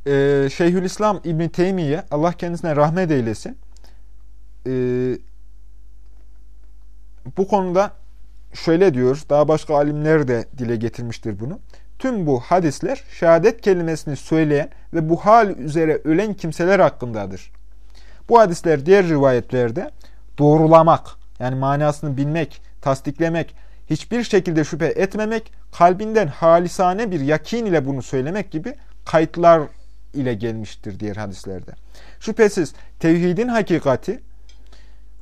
Ee, Şeyhülislam İbn Teymiye, Allah kendisine rahmet eylesin, ee, bu konuda şöyle diyor, daha başka alimler de dile getirmiştir bunu. Tüm bu hadisler şehadet kelimesini söyleyen ve bu hal üzere ölen kimseler hakkındadır. Bu hadisler diğer rivayetlerde doğrulamak, yani manasını bilmek, tasdiklemek, hiçbir şekilde şüphe etmemek, kalbinden halisane bir yakin ile bunu söylemek gibi kayıtlar ile gelmiştir diğer hadislerde. Şüphesiz tevhidin hakikati,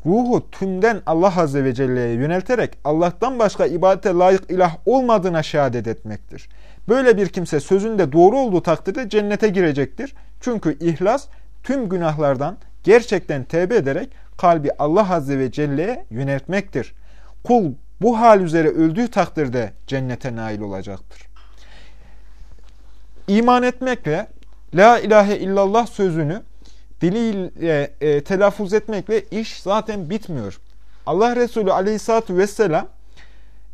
ruhu tümden Allah Azze ve Celle'ye yönelterek Allah'tan başka ibadete layık ilah olmadığına şehadet etmektir. Böyle bir kimse sözünde doğru olduğu takdirde cennete girecektir. Çünkü ihlas tüm günahlardan gerçekten tevbe ederek kalbi Allah Azze ve Celle'ye yöneltmektir. Kul bu hal üzere öldüğü takdirde cennete nail olacaktır. İman etmekle La ilahe illallah sözünü diliyle e, telaffuz etmekle iş zaten bitmiyor. Allah Resulü aleyhissalatü vesselam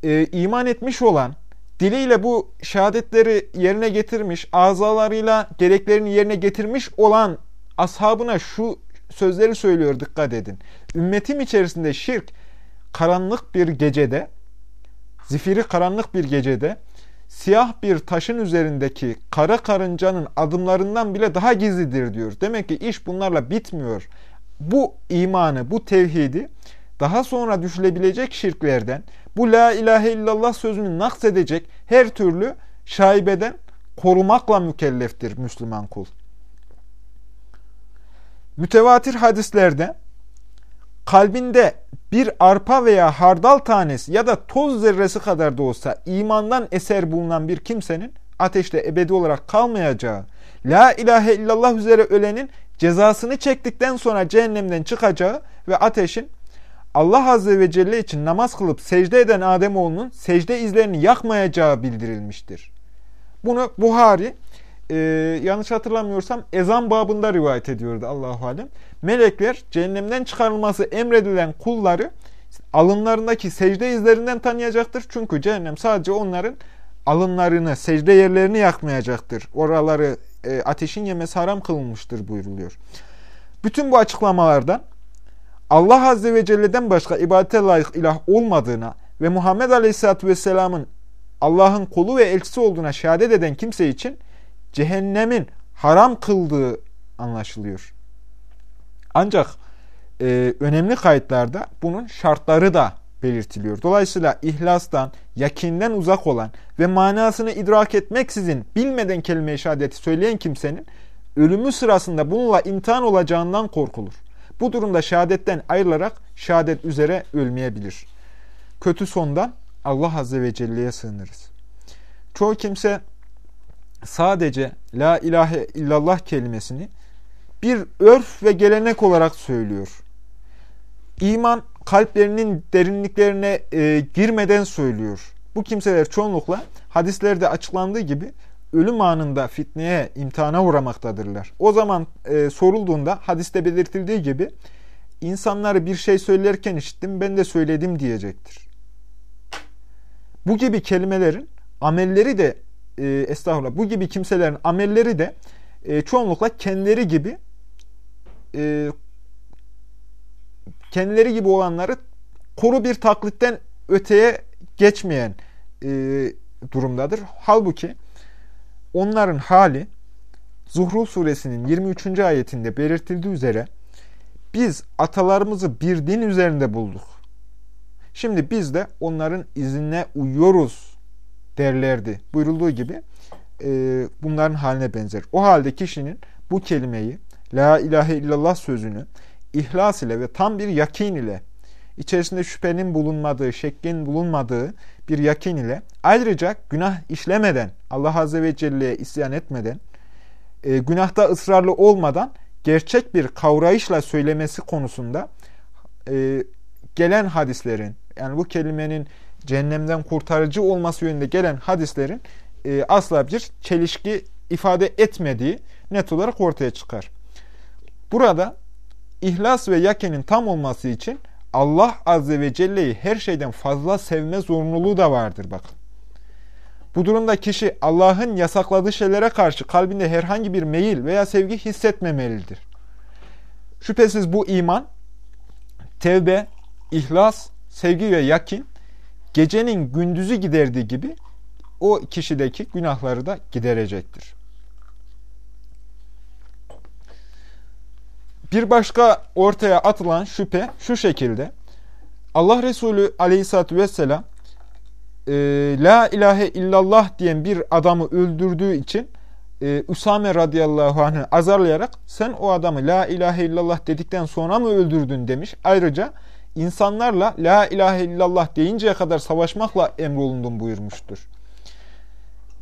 e, iman etmiş olan, diliyle bu şehadetleri yerine getirmiş, azalarıyla gereklerini yerine getirmiş olan ashabına şu sözleri söylüyor dikkat edin. Ümmetim içerisinde şirk karanlık bir gecede, zifiri karanlık bir gecede, siyah bir taşın üzerindeki kara karıncanın adımlarından bile daha gizlidir diyor. Demek ki iş bunlarla bitmiyor. Bu imanı, bu tevhidi daha sonra düşülebilecek şirklerden, bu la ilahe illallah sözünü naksedecek her türlü şaibeden korumakla mükelleftir Müslüman kul. Mütevatir hadislerde kalbinde bir arpa veya hardal tanesi ya da toz zerresi kadar da olsa imandan eser bulunan bir kimsenin ateşte ebedi olarak kalmayacağı, la ilahe illallah üzere ölenin cezasını çektikten sonra cehennemden çıkacağı ve ateşin Allah Azze ve Celle için namaz kılıp secde eden Ademoğlunun secde izlerini yakmayacağı bildirilmiştir. Bunu Buhari e, yanlış hatırlamıyorsam ezan babında rivayet ediyordu Allahu alem. Melekler cehennemden çıkarılması emredilen kulları alınlarındaki secde izlerinden tanıyacaktır. Çünkü cehennem sadece onların alınlarını, secde yerlerini yakmayacaktır. Oraları e, ateşin yemesi haram kılınmıştır buyruluyor. Bütün bu açıklamalardan Allah Azze ve Celle'den başka ibadete layık ilah olmadığına ve Muhammed Aleyhisselatü Vesselam'ın Allah'ın kulu ve elçisi olduğuna şehadet eden kimse için cehennemin haram kıldığı anlaşılıyor. Ancak e, önemli kayıtlarda bunun şartları da belirtiliyor. Dolayısıyla ihlastan, yakinden uzak olan ve manasını idrak etmeksizin bilmeden kelime-i şehadeti söyleyen kimsenin ölümü sırasında bununla imtihan olacağından korkulur. Bu durumda şehadetten ayrılarak şehadet üzere ölmeyebilir. Kötü sondan Allah Azze ve Celle'ye sığınırız. Çoğu kimse sadece La ilahe illallah kelimesini bir örf ve gelenek olarak söylüyor. İman kalplerinin derinliklerine e, girmeden söylüyor. Bu kimseler çoğunlukla hadislerde açıklandığı gibi ölüm anında fitneye, imtihana uğramaktadırlar. O zaman e, sorulduğunda hadiste belirtildiği gibi insanları bir şey söylerken işittim ben de söyledim diyecektir. Bu gibi kelimelerin amelleri de e, estağfurullah bu gibi kimselerin amelleri de e, çoğunlukla kendileri gibi e, kendileri gibi olanları kuru bir taklitten öteye geçmeyen e, durumdadır. Halbuki onların hali Zuhruf suresinin 23. ayetinde belirtildiği üzere biz atalarımızı bir din üzerinde bulduk. Şimdi biz de onların izinine uyuyoruz derlerdi. Buyurulduğu gibi e, bunların haline benzer. O halde kişinin bu kelimeyi La ilahe illallah sözünü ihlas ile ve tam bir yakin ile içerisinde şüphenin bulunmadığı, şekkin bulunmadığı bir yakin ile ayrıca günah işlemeden, Allah Azze ve Celle'ye isyan etmeden, e, günahta ısrarlı olmadan gerçek bir kavrayışla söylemesi konusunda e, gelen hadislerin, yani bu kelimenin cehennemden kurtarıcı olması yönünde gelen hadislerin e, asla bir çelişki ifade etmediği net olarak ortaya çıkar. Burada ihlas ve yakenin tam olması için Allah Azze ve Celle'yi her şeyden fazla sevme zorunluluğu da vardır bakın. Bu durumda kişi Allah'ın yasakladığı şeylere karşı kalbinde herhangi bir meyil veya sevgi hissetmemelidir. Şüphesiz bu iman, tevbe, ihlas, sevgi ve yakin gecenin gündüzü giderdiği gibi o kişideki günahları da giderecektir. Bir başka ortaya atılan şüphe şu şekilde. Allah Resulü aleyhissalatü vesselam e, La ilahe illallah diyen bir adamı öldürdüğü için e, Üsame radıyallahu anh'ı azarlayarak sen o adamı La ilahe illallah dedikten sonra mı öldürdün demiş. Ayrıca insanlarla La ilahe illallah deyinceye kadar savaşmakla emrolundum buyurmuştur.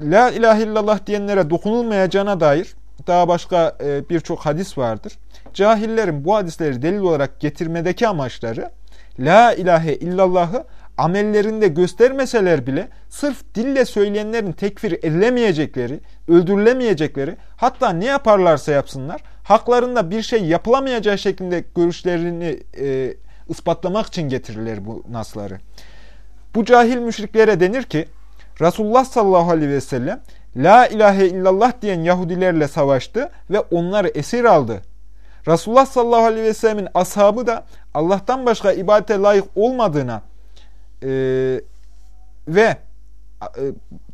La ilahe illallah diyenlere dokunulmayacağına dair daha başka e, birçok hadis vardır. Cahillerin bu hadisleri delil olarak getirmedeki amaçları La ilahe illallahı amellerinde göstermeseler bile sırf dille söyleyenlerin tekfir edilemeyecekleri, öldürülemeyecekleri, hatta ne yaparlarsa yapsınlar, haklarında bir şey yapılamayacağı şeklinde görüşlerini e, ispatlamak için getirirler bu nasları. Bu cahil müşriklere denir ki, Resulullah sallallahu aleyhi ve sellem La ilahe illallah diyen Yahudilerle savaştı ve onları esir aldı. Resulullah sallallahu aleyhi ve sellemin ashabı da Allah'tan başka ibadete layık olmadığına e, ve e,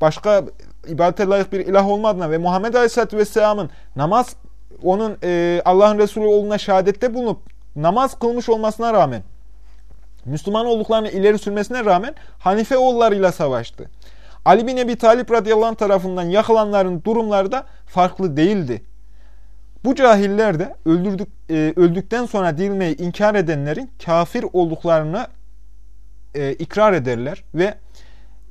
başka ibadete layık bir ilah olmadığına ve Muhammed aleyhisselatü vesselamın namaz onun e, Allah'ın Resulü olduğuna şehadette bulunup namaz kılmış olmasına rağmen Müslüman olduklarını ileri sürmesine rağmen Hanife oğullarıyla savaştı. Ali bin Ebi Talip radıyallahu anh tarafından yakılanların durumları da farklı değildi. Bu cahiller de öldürdük, e, öldükten sonra dirilmeyi inkar edenlerin kafir olduklarını e, ikrar ederler ve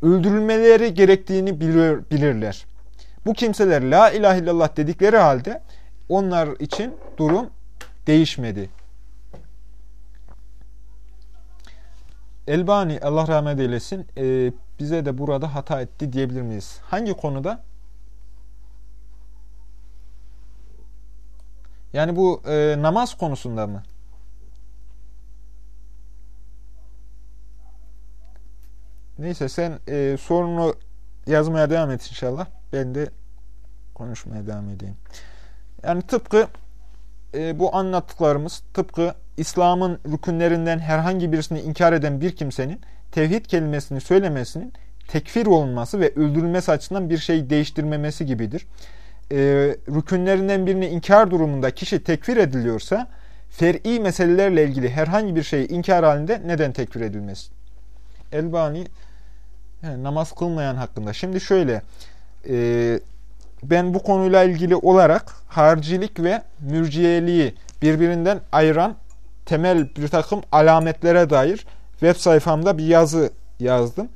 öldürülmeleri gerektiğini bilir, bilirler. Bu kimseler la ilahe illallah dedikleri halde onlar için durum değişmedi. Elbani Allah rahmet eylesin e, bize de burada hata etti diyebilir miyiz? Hangi konuda? Yani bu e, namaz konusunda mı? Neyse sen e, sorunu yazmaya devam et inşallah. Ben de konuşmaya devam edeyim. Yani tıpkı e, bu anlattıklarımız tıpkı İslam'ın rükünlerinden herhangi birisini inkar eden bir kimsenin tevhid kelimesini söylemesinin tekfir olunması ve öldürülmesi açısından bir şey değiştirmemesi gibidir. E, rükünlerinden birini inkar durumunda kişi tekfir ediliyorsa fer'i meselelerle ilgili herhangi bir şeyi inkar halinde neden tekfir edilmez? Elbani yani namaz kılmayan hakkında. Şimdi şöyle e, ben bu konuyla ilgili olarak haricilik ve mürciyeliği birbirinden ayıran temel bir takım alametlere dair web sayfamda bir yazı yazdım.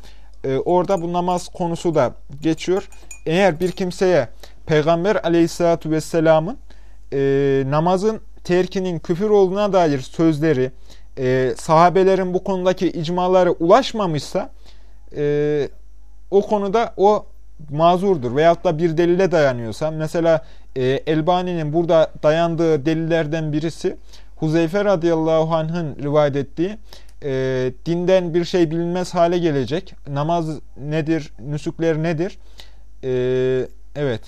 Ee, orada bu namaz konusu da geçiyor. Eğer bir kimseye Peygamber aleyhissalatü vesselamın e, namazın terkinin küfür olduğuna dair sözleri, e, sahabelerin bu konudaki icmaları ulaşmamışsa e, o konuda o mazurdur. Veyahut da bir delile dayanıyorsa, mesela e, Elbani'nin burada dayandığı delillerden birisi Huzeyfe radıyallahu anh'ın rivayet ettiği e, dinden bir şey bilinmez hale gelecek. Namaz nedir, nüsükler nedir? E, evet.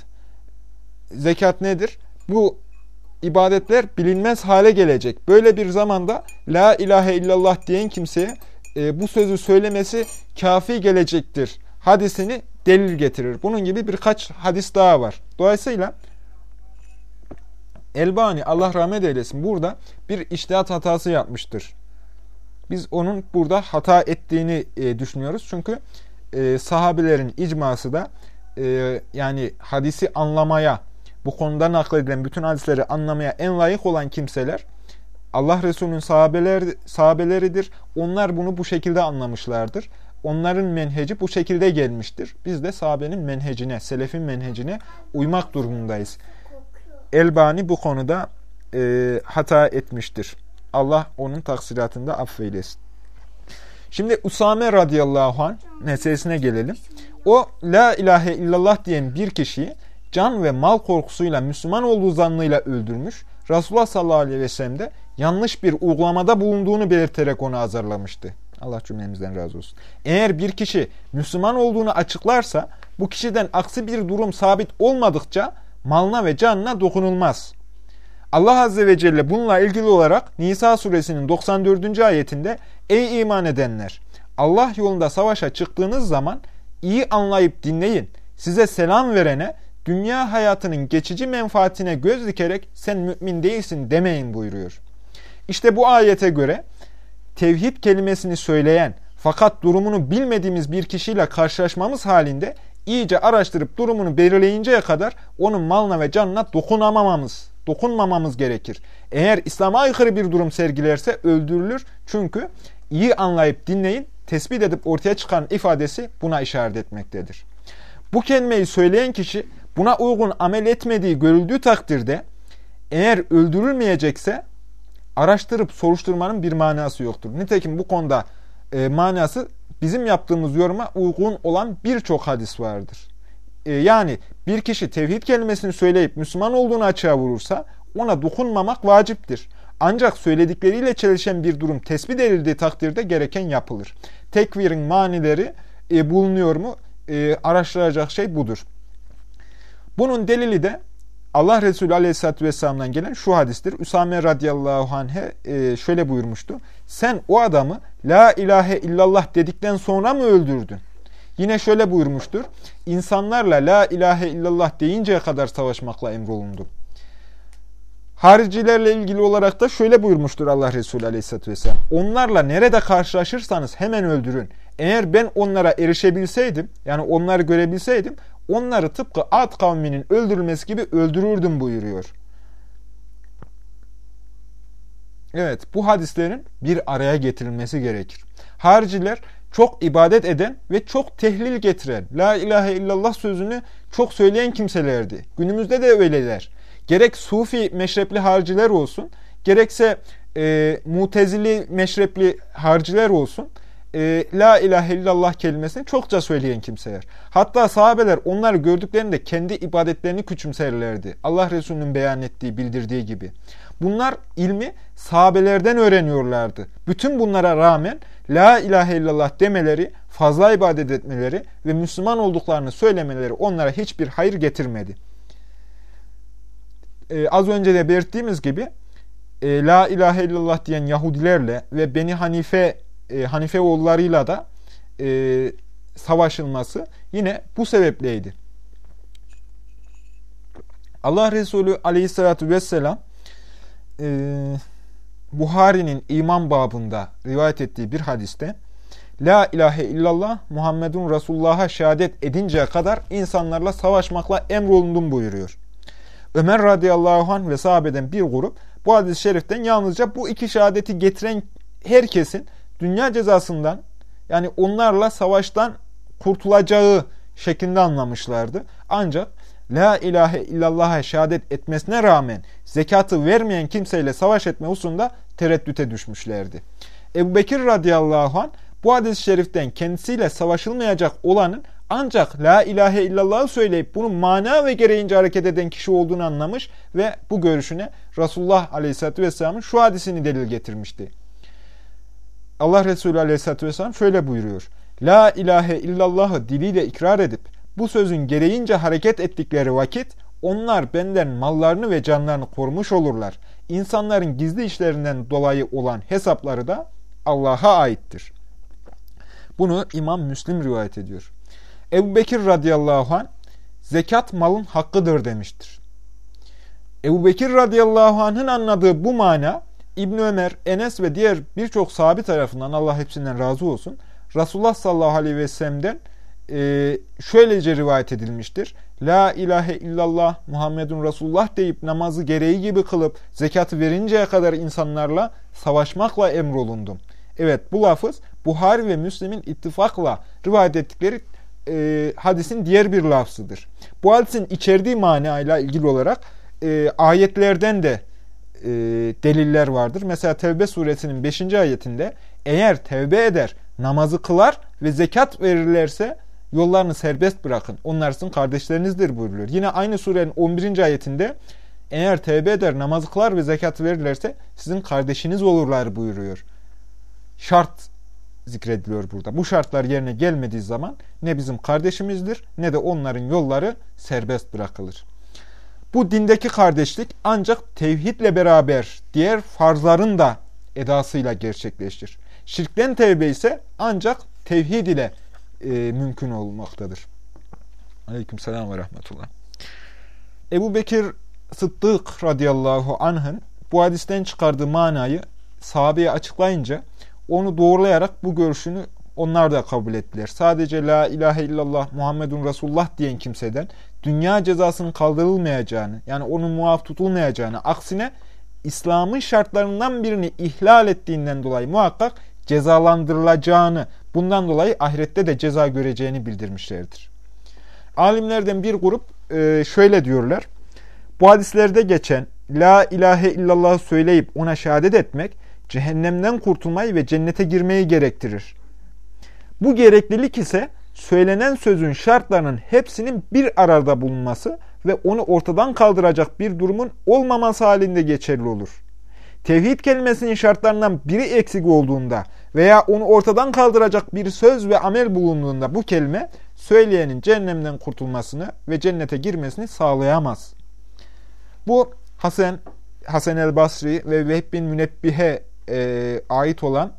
Zekat nedir? Bu ibadetler bilinmez hale gelecek. Böyle bir zamanda La ilahe illallah diyen kimseye e, bu sözü söylemesi kafi gelecektir. Hadisini delil getirir. Bunun gibi birkaç hadis daha var. Dolayısıyla Elbani Allah rahmet eylesin burada bir iştihat hatası yapmıştır. Biz onun burada hata ettiğini e, düşünüyoruz. Çünkü e, sahabelerin icması da e, yani hadisi anlamaya, bu konuda nakledilen bütün hadisleri anlamaya en layık olan kimseler Allah Resulü'nün sahabeler, sahabeleridir. Onlar bunu bu şekilde anlamışlardır. Onların menheci bu şekilde gelmiştir. Biz de sahabenin menhecine, selefin menhecine uymak durumundayız. Elbani bu konuda e, hata etmiştir. Allah onun taksiratında affeylesin. Şimdi Usame radıyallahu anh meselesine gelelim. O la ilahe illallah diyen bir kişiyi can ve mal korkusuyla Müslüman olduğu zannıyla öldürmüş. Resulullah sallallahu aleyhi ve sellem de yanlış bir uygulamada bulunduğunu belirterek onu azarlamıştı. Allah cümlemizden razı olsun. Eğer bir kişi Müslüman olduğunu açıklarsa bu kişiden aksi bir durum sabit olmadıkça malına ve canına dokunulmaz. Allah Azze ve Celle bununla ilgili olarak Nisa suresinin 94. ayetinde Ey iman edenler! Allah yolunda savaşa çıktığınız zaman iyi anlayıp dinleyin. Size selam verene dünya hayatının geçici menfaatine göz dikerek sen mümin değilsin demeyin buyuruyor. İşte bu ayete göre tevhid kelimesini söyleyen fakat durumunu bilmediğimiz bir kişiyle karşılaşmamız halinde iyice araştırıp durumunu belirleyinceye kadar onun malına ve canına dokunamamamız, dokunmamamız gerekir. Eğer İslam'a aykırı bir durum sergilerse öldürülür. Çünkü iyi anlayıp dinleyin, tespit edip ortaya çıkan ifadesi buna işaret etmektedir. Bu kelimeyi söyleyen kişi buna uygun amel etmediği görüldüğü takdirde eğer öldürülmeyecekse araştırıp soruşturmanın bir manası yoktur. Nitekim bu konuda e, manası bizim yaptığımız yoruma uygun olan birçok hadis vardır. E, yani bir kişi tevhid kelimesini söyleyip Müslüman olduğunu açığa vurursa ona dokunmamak vaciptir. Ancak söyledikleriyle çelişen bir durum tespit edildiği takdirde gereken yapılır. Tekvirin manileri e, bulunuyor mu? E, araştıracak şey budur. Bunun delili de Allah Resulü Aleyhisselatü Vesselam'dan gelen şu hadistir. Üsame radıyallahu anh'e e, şöyle buyurmuştu. Sen o adamı la ilahe illallah dedikten sonra mı öldürdün? Yine şöyle buyurmuştur. İnsanlarla la ilahe illallah deyinceye kadar savaşmakla emrolundu. Haricilerle ilgili olarak da şöyle buyurmuştur Allah Resulü Aleyhisselatü Vesselam. Onlarla nerede karşılaşırsanız hemen öldürün. Eğer ben onlara erişebilseydim, yani onları görebilseydim, onları tıpkı Ad kavminin öldürülmesi gibi öldürürdüm buyuruyor. Evet, bu hadislerin bir araya getirilmesi gerekir. Hariciler çok ibadet eden ve çok tehlil getiren, La ilahe illallah sözünü çok söyleyen kimselerdi. Günümüzde de öyleler. Gerek Sufi meşrepli hariciler olsun, gerekse e, mutezili meşrepli hariciler olsun, e, La ilahe illallah kelimesini çokça söyleyen kimseler. Hatta sahabeler onları gördüklerinde kendi ibadetlerini küçümserlerdi. Allah Resulü'nün beyan ettiği, bildirdiği gibi. Bunlar ilmi sahabelerden öğreniyorlardı. Bütün bunlara rağmen La ilahe illallah demeleri, fazla ibadet etmeleri ve Müslüman olduklarını söylemeleri onlara hiçbir hayır getirmedi. e, az önce de belirttiğimiz gibi e, La ilahe illallah diyen Yahudilerle ve Beni Hanife e, Hanife oğullarıyla da e, savaşılması yine bu sebepleydi. Allah Resulü aleyhissalatü vesselam e, Buhari'nin iman babında rivayet ettiği bir hadiste La ilahe illallah Muhammedun Resulullah'a şehadet edinceye kadar insanlarla savaşmakla emrolundum buyuruyor. Ömer radıyallahu anh ve sahabeden bir grup bu hadis-i şeriften yalnızca bu iki şehadeti getiren herkesin dünya cezasından yani onlarla savaştan kurtulacağı şeklinde anlamışlardı. Ancak La ilahe illallah'a şehadet etmesine rağmen zekatı vermeyen kimseyle savaş etme hususunda tereddüte düşmüşlerdi. Ebu Bekir radıyallahu anh bu hadis-i şeriften kendisiyle savaşılmayacak olanın ancak la ilahe illallah'ı söyleyip bunun mana ve gereğince hareket eden kişi olduğunu anlamış ve bu görüşüne Resulullah aleyhissalatü vesselamın şu hadisini delil getirmişti. Allah Resulü aleyhissalatü vesselam şöyle buyuruyor. La ilahe illallah'ı diliyle ikrar edip bu sözün gereğince hareket ettikleri vakit onlar benden mallarını ve canlarını korumuş olurlar. İnsanların gizli işlerinden dolayı olan hesapları da Allah'a aittir. Bunu İmam Müslim rivayet ediyor. Ebu Bekir radıyallahu anh zekat malın hakkıdır demiştir. Ebu Bekir radıyallahu anh'ın anladığı bu mana İbn Ömer, Enes ve diğer birçok sahabi tarafından Allah hepsinden razı olsun Resulullah sallallahu aleyhi ve sellem'den e, şöylece rivayet edilmiştir. La ilahe illallah Muhammedun Resulullah deyip namazı gereği gibi kılıp zekatı verinceye kadar insanlarla savaşmakla emrolundum. Evet bu lafız Buhari ve Müslim'in ittifakla rivayet ettikleri e, hadisin diğer bir lafzıdır. Bu hadisin içerdiği manayla ilgili olarak e, ayetlerden de e, deliller vardır. Mesela Tevbe suresinin 5. ayetinde eğer tevbe eder, namazı kılar ve zekat verirlerse yollarını serbest bırakın. Onlar sizin kardeşlerinizdir buyuruluyor. Yine aynı surenin 11. ayetinde eğer tevbe eder, namazı kılar ve zekat verirlerse sizin kardeşiniz olurlar buyuruyor. Şart zikrediliyor burada. Bu şartlar yerine gelmediği zaman ne bizim kardeşimizdir ne de onların yolları serbest bırakılır. Bu dindeki kardeşlik ancak tevhidle beraber diğer farzların da edasıyla gerçekleşir. Şirkten tevbe ise ancak tevhid ile e, mümkün olmaktadır. Aleyküm selam ve rahmetullah. Ebu Bekir Sıddık radıyallahu anh'ın bu hadisten çıkardığı manayı sahabeye açıklayınca onu doğrulayarak bu görüşünü onlar da kabul ettiler. Sadece la ilahe illallah Muhammedun Resulullah diyen kimseden dünya cezasının kaldırılmayacağını yani onun muaf tutulmayacağını aksine İslam'ın şartlarından birini ihlal ettiğinden dolayı muhakkak cezalandırılacağını bundan dolayı ahirette de ceza göreceğini bildirmişlerdir. Alimlerden bir grup e, şöyle diyorlar. Bu hadislerde geçen La ilahe illallah söyleyip ona şehadet etmek cehennemden kurtulmayı ve cennete girmeyi gerektirir. Bu gereklilik ise söylenen sözün şartlarının hepsinin bir arada bulunması ve onu ortadan kaldıracak bir durumun olmaması halinde geçerli olur. Tevhid kelimesinin şartlarından biri eksik olduğunda veya onu ortadan kaldıracak bir söz ve amel bulunduğunda bu kelime söyleyenin cehennemden kurtulmasını ve cennete girmesini sağlayamaz. Bu Hasan Hasan el Basri ve Vehb bin Münebbihe e, ait olan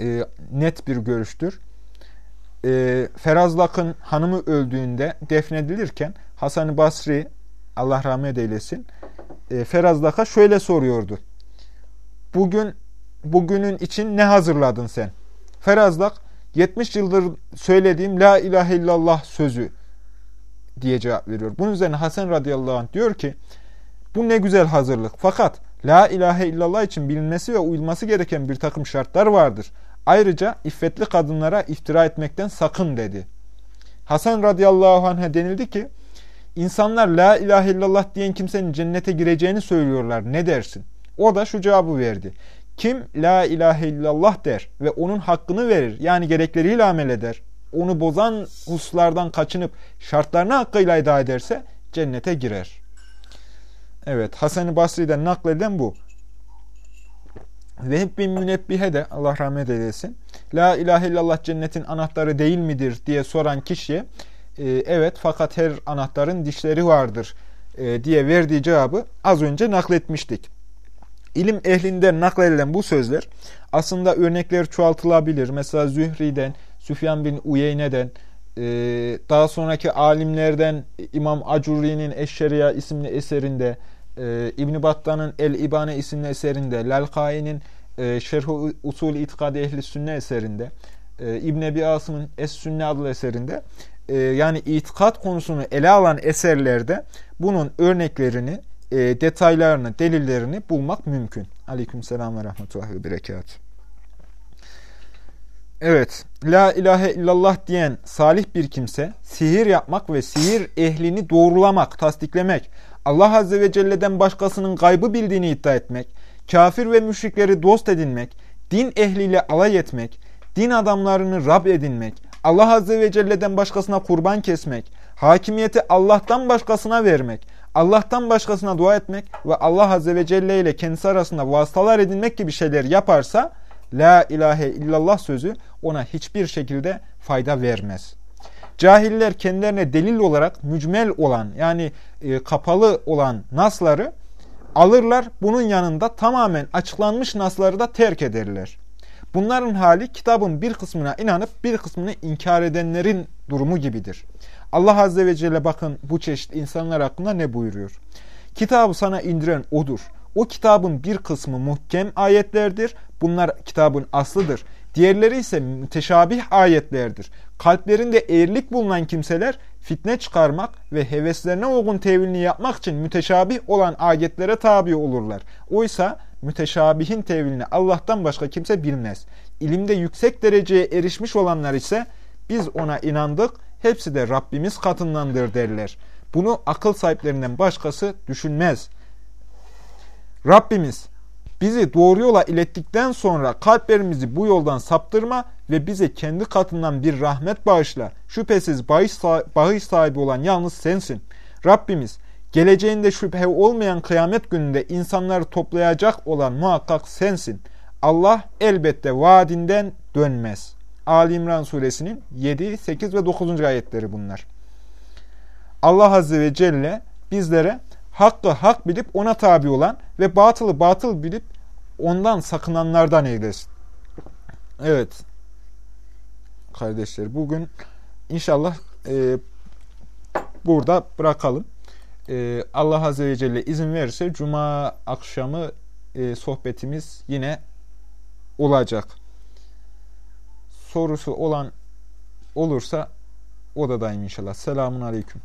e, net bir görüştür. E, Ferazlak'ın hanımı öldüğünde defnedilirken Hasan-ı Basri Allah rahmet eylesin e, Ferazlak'a şöyle soruyordu. Bugün bugünün için ne hazırladın sen? Ferazlak 70 yıldır söylediğim la ilahe illallah sözü diye cevap veriyor. Bunun üzerine Hasan radıyallahu anh diyor ki bu ne güzel hazırlık. Fakat La ilahe illallah için bilinmesi ve uyulması gereken bir takım şartlar vardır. Ayrıca iffetli kadınlara iftira etmekten sakın dedi. Hasan radıyallahu anh'a denildi ki, insanlar la ilahe illallah diyen kimsenin cennete gireceğini söylüyorlar. Ne dersin? O da şu cevabı verdi. Kim la ilahe illallah der ve onun hakkını verir, yani gerekleriyle amel eder, onu bozan hususlardan kaçınıp şartlarını hakkıyla eda ederse cennete girer.'' Evet, Hasan-ı Basri'den nakleden bu. Vehb bin Münebbihe de Allah rahmet eylesin. La ilahe illallah cennetin anahtarı değil midir diye soran kişiye e, evet fakat her anahtarın dişleri vardır e, diye verdiği cevabı az önce nakletmiştik. İlim ehlinden nakledilen bu sözler aslında örnekler çoğaltılabilir. Mesela Zühri'den, Süfyan bin Uyeyne'den, e, daha sonraki alimlerden İmam Acuri'nin Eşşeriya isimli eserinde, e, İbn Battan'ın El İbane isimli eserinde, Lalkai'nin e, Şerh-i Usul İtikadi Ehli Sünne eserinde, İbn Ebi Asım'ın Es-Sünne adlı eserinde yani itikat konusunu ele alan eserlerde bunun örneklerini, detaylarını, delillerini bulmak mümkün. Aleykümselam ve rahmetullahi ve berekatuhu. Evet, La ilahe illallah diyen salih bir kimse, sihir yapmak ve sihir ehlini doğrulamak, tasdiklemek, Allah Azze ve Celle'den başkasının gaybı bildiğini iddia etmek, kafir ve müşrikleri dost edinmek, din ehliyle alay etmek, din adamlarını Rab edinmek, Allah Azze ve Celle'den başkasına kurban kesmek, hakimiyeti Allah'tan başkasına vermek, Allah'tan başkasına dua etmek ve Allah Azze ve Celle ile kendisi arasında vasıtalar edinmek gibi şeyler yaparsa, La ilahe illallah sözü ona hiçbir şekilde fayda vermez. Cahiller kendilerine delil olarak mücmel olan yani e, kapalı olan nasları alırlar. Bunun yanında tamamen açıklanmış nasları da terk ederler. Bunların hali kitabın bir kısmına inanıp bir kısmını inkar edenlerin durumu gibidir. Allah Azze ve Celle bakın bu çeşit insanlar hakkında ne buyuruyor? Kitabı sana indiren odur. O kitabın bir kısmı muhkem ayetlerdir. Bunlar kitabın aslıdır. Diğerleri ise müteşabih ayetlerdir. Kalplerinde eğrilik bulunan kimseler fitne çıkarmak ve heveslerine uygun tevilini yapmak için müteşabih olan ayetlere tabi olurlar. Oysa müteşabihin tevilini Allah'tan başka kimse bilmez. İlimde yüksek dereceye erişmiş olanlar ise biz ona inandık, hepsi de Rabbimiz katındandır derler. Bunu akıl sahiplerinden başkası düşünmez. Rabbimiz bizi doğru yola ilettikten sonra kalplerimizi bu yoldan saptırma ve bize kendi katından bir rahmet bağışla. Şüphesiz bağış sahibi olan yalnız sensin. Rabbimiz geleceğinde şüphe olmayan kıyamet gününde insanları toplayacak olan muhakkak sensin. Allah elbette vaadinden dönmez. Ali İmran suresinin 7, 8 ve 9. ayetleri bunlar. Allah Azze ve Celle bizlere hakkı hak bilip ona tabi olan ve batılı batıl bilip ondan sakınanlardan eylesin. Evet. Kardeşler bugün inşallah e, burada bırakalım. E, Allah Azze ve Celle izin verirse Cuma akşamı e, sohbetimiz yine olacak. Sorusu olan olursa odadayım inşallah. Selamun Aleyküm.